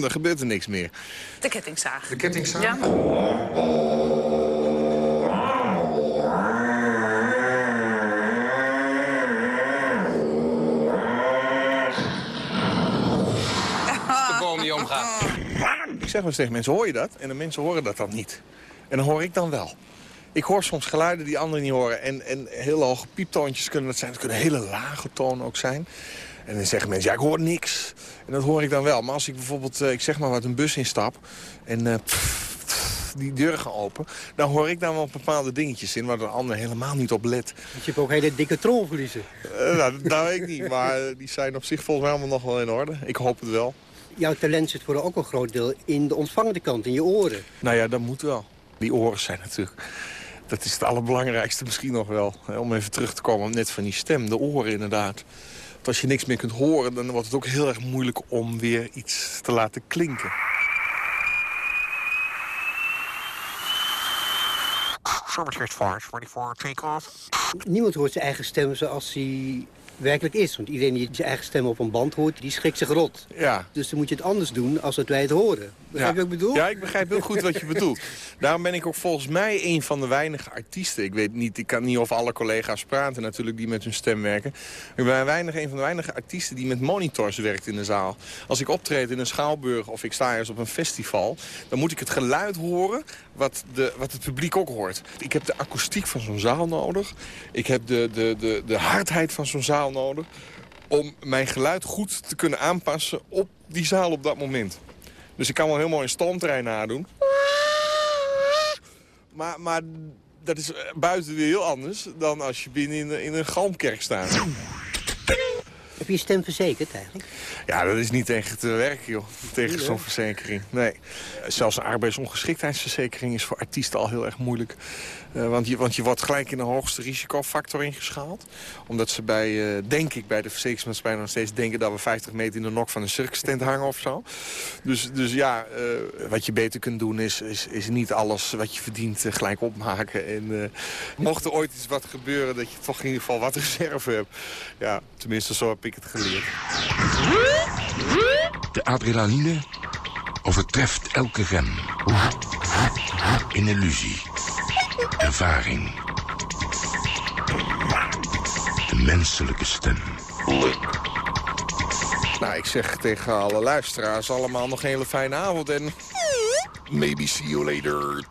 dan gebeurt er niks meer. De kettingzaag. De kettingzaag? Ja. De boom die omgaat. Ik zeg wel eens tegen mensen, hoor je dat? En de mensen horen dat dan niet. En dan hoor ik dan wel. Ik hoor soms geluiden die anderen niet horen. En, en hele hoge pieptoontjes kunnen dat zijn. Het kunnen hele lage tonen ook zijn. En dan zeggen mensen, ja, ik hoor niks. En dat hoor ik dan wel. Maar als ik bijvoorbeeld, eh, ik zeg maar wat, een bus instap... en uh, die deur gaan open... dan hoor ik daar wel bepaalde dingetjes in... waar de ander helemaal niet op let. Want je hebt ook hele dikke tromverliezen. Uh, nou, dat weet ik niet. Maar die zijn op zich volgens mij allemaal nog wel in orde. Ik hoop het wel. Jouw talent zit voor ook een groot deel in de ontvangende kant, in je oren. Nou ja, dat moet wel. Die oren zijn natuurlijk... Dat is het allerbelangrijkste misschien nog wel. Om even terug te komen net van die stem. De oren inderdaad als je niks meer kunt horen, dan wordt het ook heel erg moeilijk om weer iets te laten klinken. Niemand hoort zijn eigen stem zoals hij werkelijk is. Want iedereen die zijn eigen stem op een band hoort, die schrikt zich rot. Ja. Dus dan moet je het anders doen als dat wij het horen. Begrijp je wat ik bedoel? Ja, ik begrijp heel goed wat je bedoelt. Daarom ben ik ook volgens mij een van de weinige artiesten. Ik weet niet, ik kan niet over alle collega's praten natuurlijk die met hun stem werken. Ik ben weinig, een van de weinige artiesten die met monitors werkt in de zaal. Als ik optreed in een schouwburg of ik sta ergens op een festival... dan moet ik het geluid horen wat, de, wat het publiek ook hoort. Ik heb de akoestiek van zo'n zaal nodig. Ik heb de, de, de, de hardheid van zo'n zaal nodig om mijn geluid goed te kunnen aanpassen op die zaal op dat moment. Dus ik kan wel helemaal in stoomtrein nadoen. Maar, maar dat is buiten weer heel anders dan als je binnen in, in een galmkerk staat. Heb je je stem verzekerd eigenlijk? Ja, dat is niet tegen te werken, joh. Tegen zo'n verzekering. Nee. Zelfs een arbeidsongeschiktheidsverzekering is voor artiesten al heel erg moeilijk. Uh, want, je, wordt gelijk in de hoogste risicofactor ingeschaald. Omdat ze bij, uh, denk ik, bij de verzekeringsmaatschappij nog steeds denken... dat we 50 meter in de nok van een circus tent hangen of zo. Dus, dus ja, uh, wat je beter kunt doen is, is, is niet alles wat je verdient gelijk opmaken. En mocht er ooit iets wat gebeuren, dat je toch in ieder geval wat reserve hebt. Ja, tenminste zo heb ik het geleerd. De adrenaline overtreft elke rem. Een illusie. Ervaring. De menselijke stem. Nou, ik zeg tegen alle luisteraars allemaal nog een hele fijne avond en... Maybe see you later.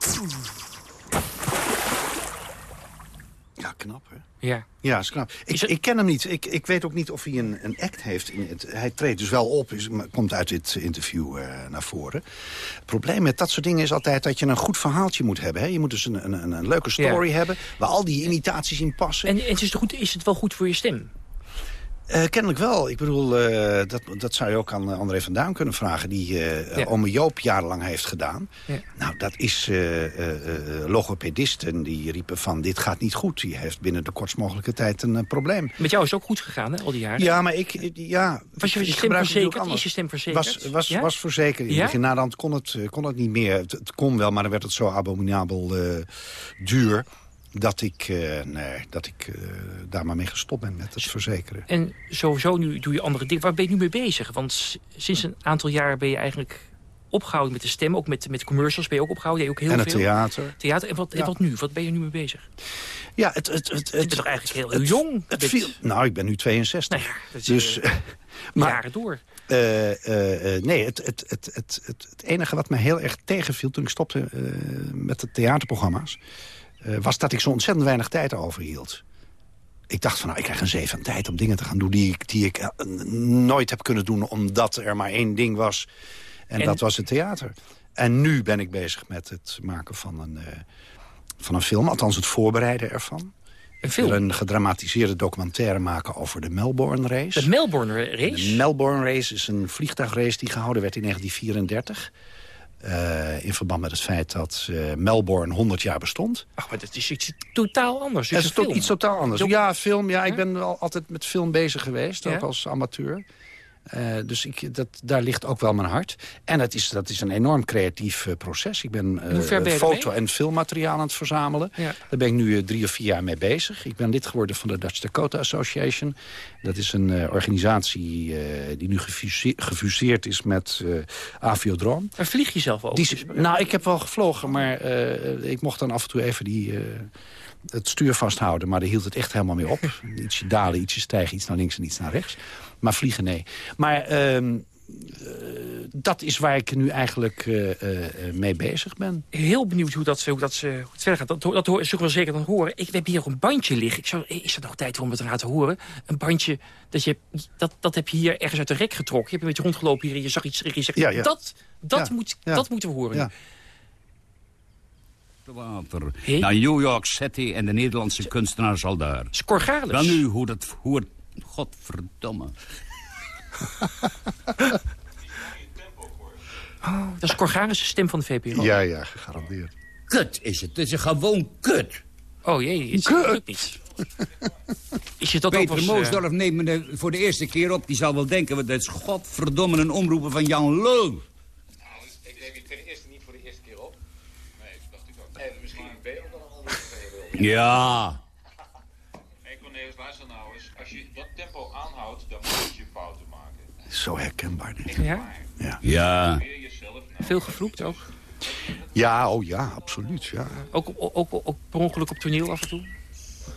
Ja, knap hè? Ja. Ja, is knap. Ik, ik ken hem niet. Ik, ik weet ook niet of hij een, een act heeft. In het, hij treedt dus wel op, is, komt uit dit interview eh, naar voren. Het probleem met dat soort dingen is altijd dat je een goed verhaaltje moet hebben. Hè? Je moet dus een, een, een leuke story hebben, waar al die imitaties in passen. En, en is, het goed, is het wel goed voor je stem? Uh, kennelijk wel. Ik bedoel, uh, dat, dat zou je ook aan André van Duin kunnen vragen... die uh, ja. ome Joop jarenlang heeft gedaan. Ja. Nou, dat is logopedist en die riepen van... dit gaat niet goed. Die heeft binnen de kortst mogelijke tijd een probleem. Met jou is het ook goed gegaan, hè, al die jaren? Ja, maar ik... Ja, was je, je stem verzekerd? Is je stem verzekerd? Was, was, ja? was verzekerd. In begin naderhand kon het, kon het niet meer. Het, het, kon wel, maar dan werd het zo abominabel duur dat ik, uh, nee, dat ik uh, daar maar mee gestopt ben met het verzekeren. En sowieso nu doe je andere dingen. Waar ben je nu mee bezig? Want sinds een aantal jaar ben je eigenlijk opgehouden met de stem. Ook met, met commercials ben je ook opgehouden. Je ook heel en het veel. theater. Theater. En wat, ja. en wat nu? Wat ben je nu mee bezig? Ja, het... het, het, het toch eigenlijk heel, jong? Het, viel, nou, ik ben nu 62. Nou ja, dat is, dus, uh, maar, jaren door. nee, het, het, het, het, het, het enige wat me heel erg tegenviel... toen ik stopte met de theaterprogramma's... Uh, was dat ik zo ontzettend weinig tijd overhield. Ik dacht van, nou, ik krijg een zee van tijd om dingen te gaan doen... die ik, die ik uh, nooit heb kunnen doen, omdat er maar één ding was. En, en, dat was het theater. En nu ben ik bezig met het maken van een, uh, van een film. Althans, het voorbereiden ervan. Een film? Ik wil een gedramatiseerde documentaire maken over de Melbourne Race. De Melbourne Race? De Melbourne Race is een vliegtuigrace die gehouden werd in 1934... Uh, in verband met het feit dat uh, Melbourne 100 jaar bestond. Ach, maar dat is iets totaal anders. Het is toch iets totaal anders. Ja, film. Ja, ik ben wel altijd met film bezig geweest, ook ja? als amateur. Uh, dus ik, dat, daar ligt ook wel mijn hart. En het is, dat is een enorm creatief uh, proces. Ik ben, uh, ben foto- en filmmateriaal aan het verzamelen. Ja. Daar ben ik nu drie of vier jaar mee bezig. Ik ben lid geworden van de Dutch Dakota Association. Dat is een organisatie die nu gefuse gefuseerd is met Aviodroom. Maar vlieg je zelf ook? Die, nou, ik heb wel gevlogen, maar ik mocht dan af en toe even die het stuur vasthouden. Maar daar hield het echt helemaal mee op. ietsje dalen, ietsje stijgen, iets naar links en iets naar rechts. Maar vliegen, nee. Maar uh, uh, dat is waar ik nu eigenlijk uh, mee bezig ben. Heel benieuwd hoe dat, hoe dat, hoe het verder gaat. Dat, dat hoor, zullen we zeker dan horen. Ik heb hier ook een bandje liggen. Ik zou, is er nog tijd om het te laten horen? Een bandje, dat, je, dat, dat heb je hier ergens uit de rek getrokken. Je hebt een beetje rondgelopen hier en je zag iets. Je zegt, ja, ja. Dat, dat, ja, moet, dat moeten we horen ja. Water. Hey? Naar New York City en de Nederlandse kunstenaar zal daar. Scorgalis. Dan nu hoe dat... Hoe het, godverdomme. oh, dat is Corgalis' stem van de VPRO. Ja, ja, gegarandeerd. Kut is het. Het is gewoon kut. Oh jee, het lukt niet. Is je dat Peter was, Moosdorf neemt me de, voor de eerste keer op. Die zal wel denken, dat is godverdomme een omroepen van Jan Lul. Ja. Hey Cornelis, luister nou eens. Als je dat tempo aanhoudt, dan moet je fouten maken. Zo herkenbaar dit. Ja? Ja. ja. Veel gevloekt ook? Ja, oh ja, absoluut. Ja. Ook, ook, ook, ook per ongeluk op toneel af en toe?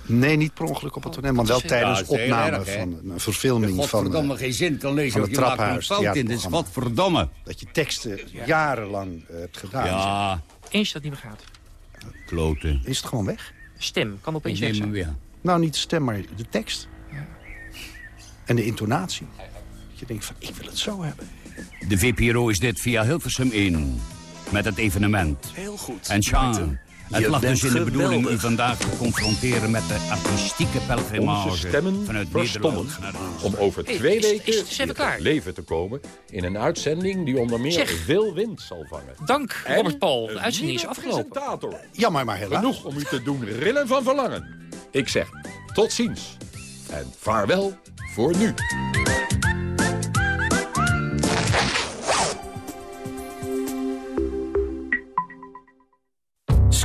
Nee, niet per ongeluk op het toneel, maar wel tijdens ja, opname erg, van een verfilming van... Godverdomme, geen zin kan lezen of je maakt een fout in. Dit is godverdomme. Dat je teksten jarenlang uh, hebt gedaan. Ja. Eens dat niet meer gaat. Kloten. Is het gewoon weg? Stem, kan opeens weg zijn. Nou, niet de stem, maar de tekst. Ja. En de intonatie. Dat je denkt van, ik wil het zo hebben. De VPRO is dit via Hilversum 1. Met het evenement. Heel goed. En Sean, het je lag bent dus in de bedoeling u vandaag te confronteren met de artistieke pelgrimage Onze stemmen vanuit verstommen om over Hey, twee is- is- weken is klaar? leven te komen in een uitzending die onder meer Zeg. veel wind zal vangen. Dank, En Robert Paul. De uitzending is afgelopen. presentator. Jammer, maar helaas. Genoeg om u te doen rillen van verlangen. Ik zeg tot ziens en vaarwel voor nu.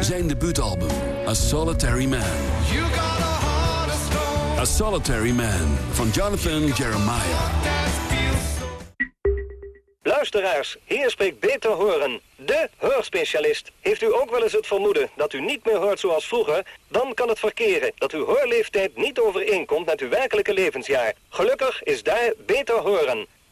Zijn debuutalbum A Solitary Man. A Solitary Man van Jonathan Jeremiah. Luisteraars, hier spreekt Beter Horen, de hoorspecialist. Heeft u ook wel eens het vermoeden dat u niet meer hoort zoals vroeger? Dan kan het verkeren dat uw hoorleeftijd niet overeenkomt met uw werkelijke levensjaar. Gelukkig is daar Beter Horen.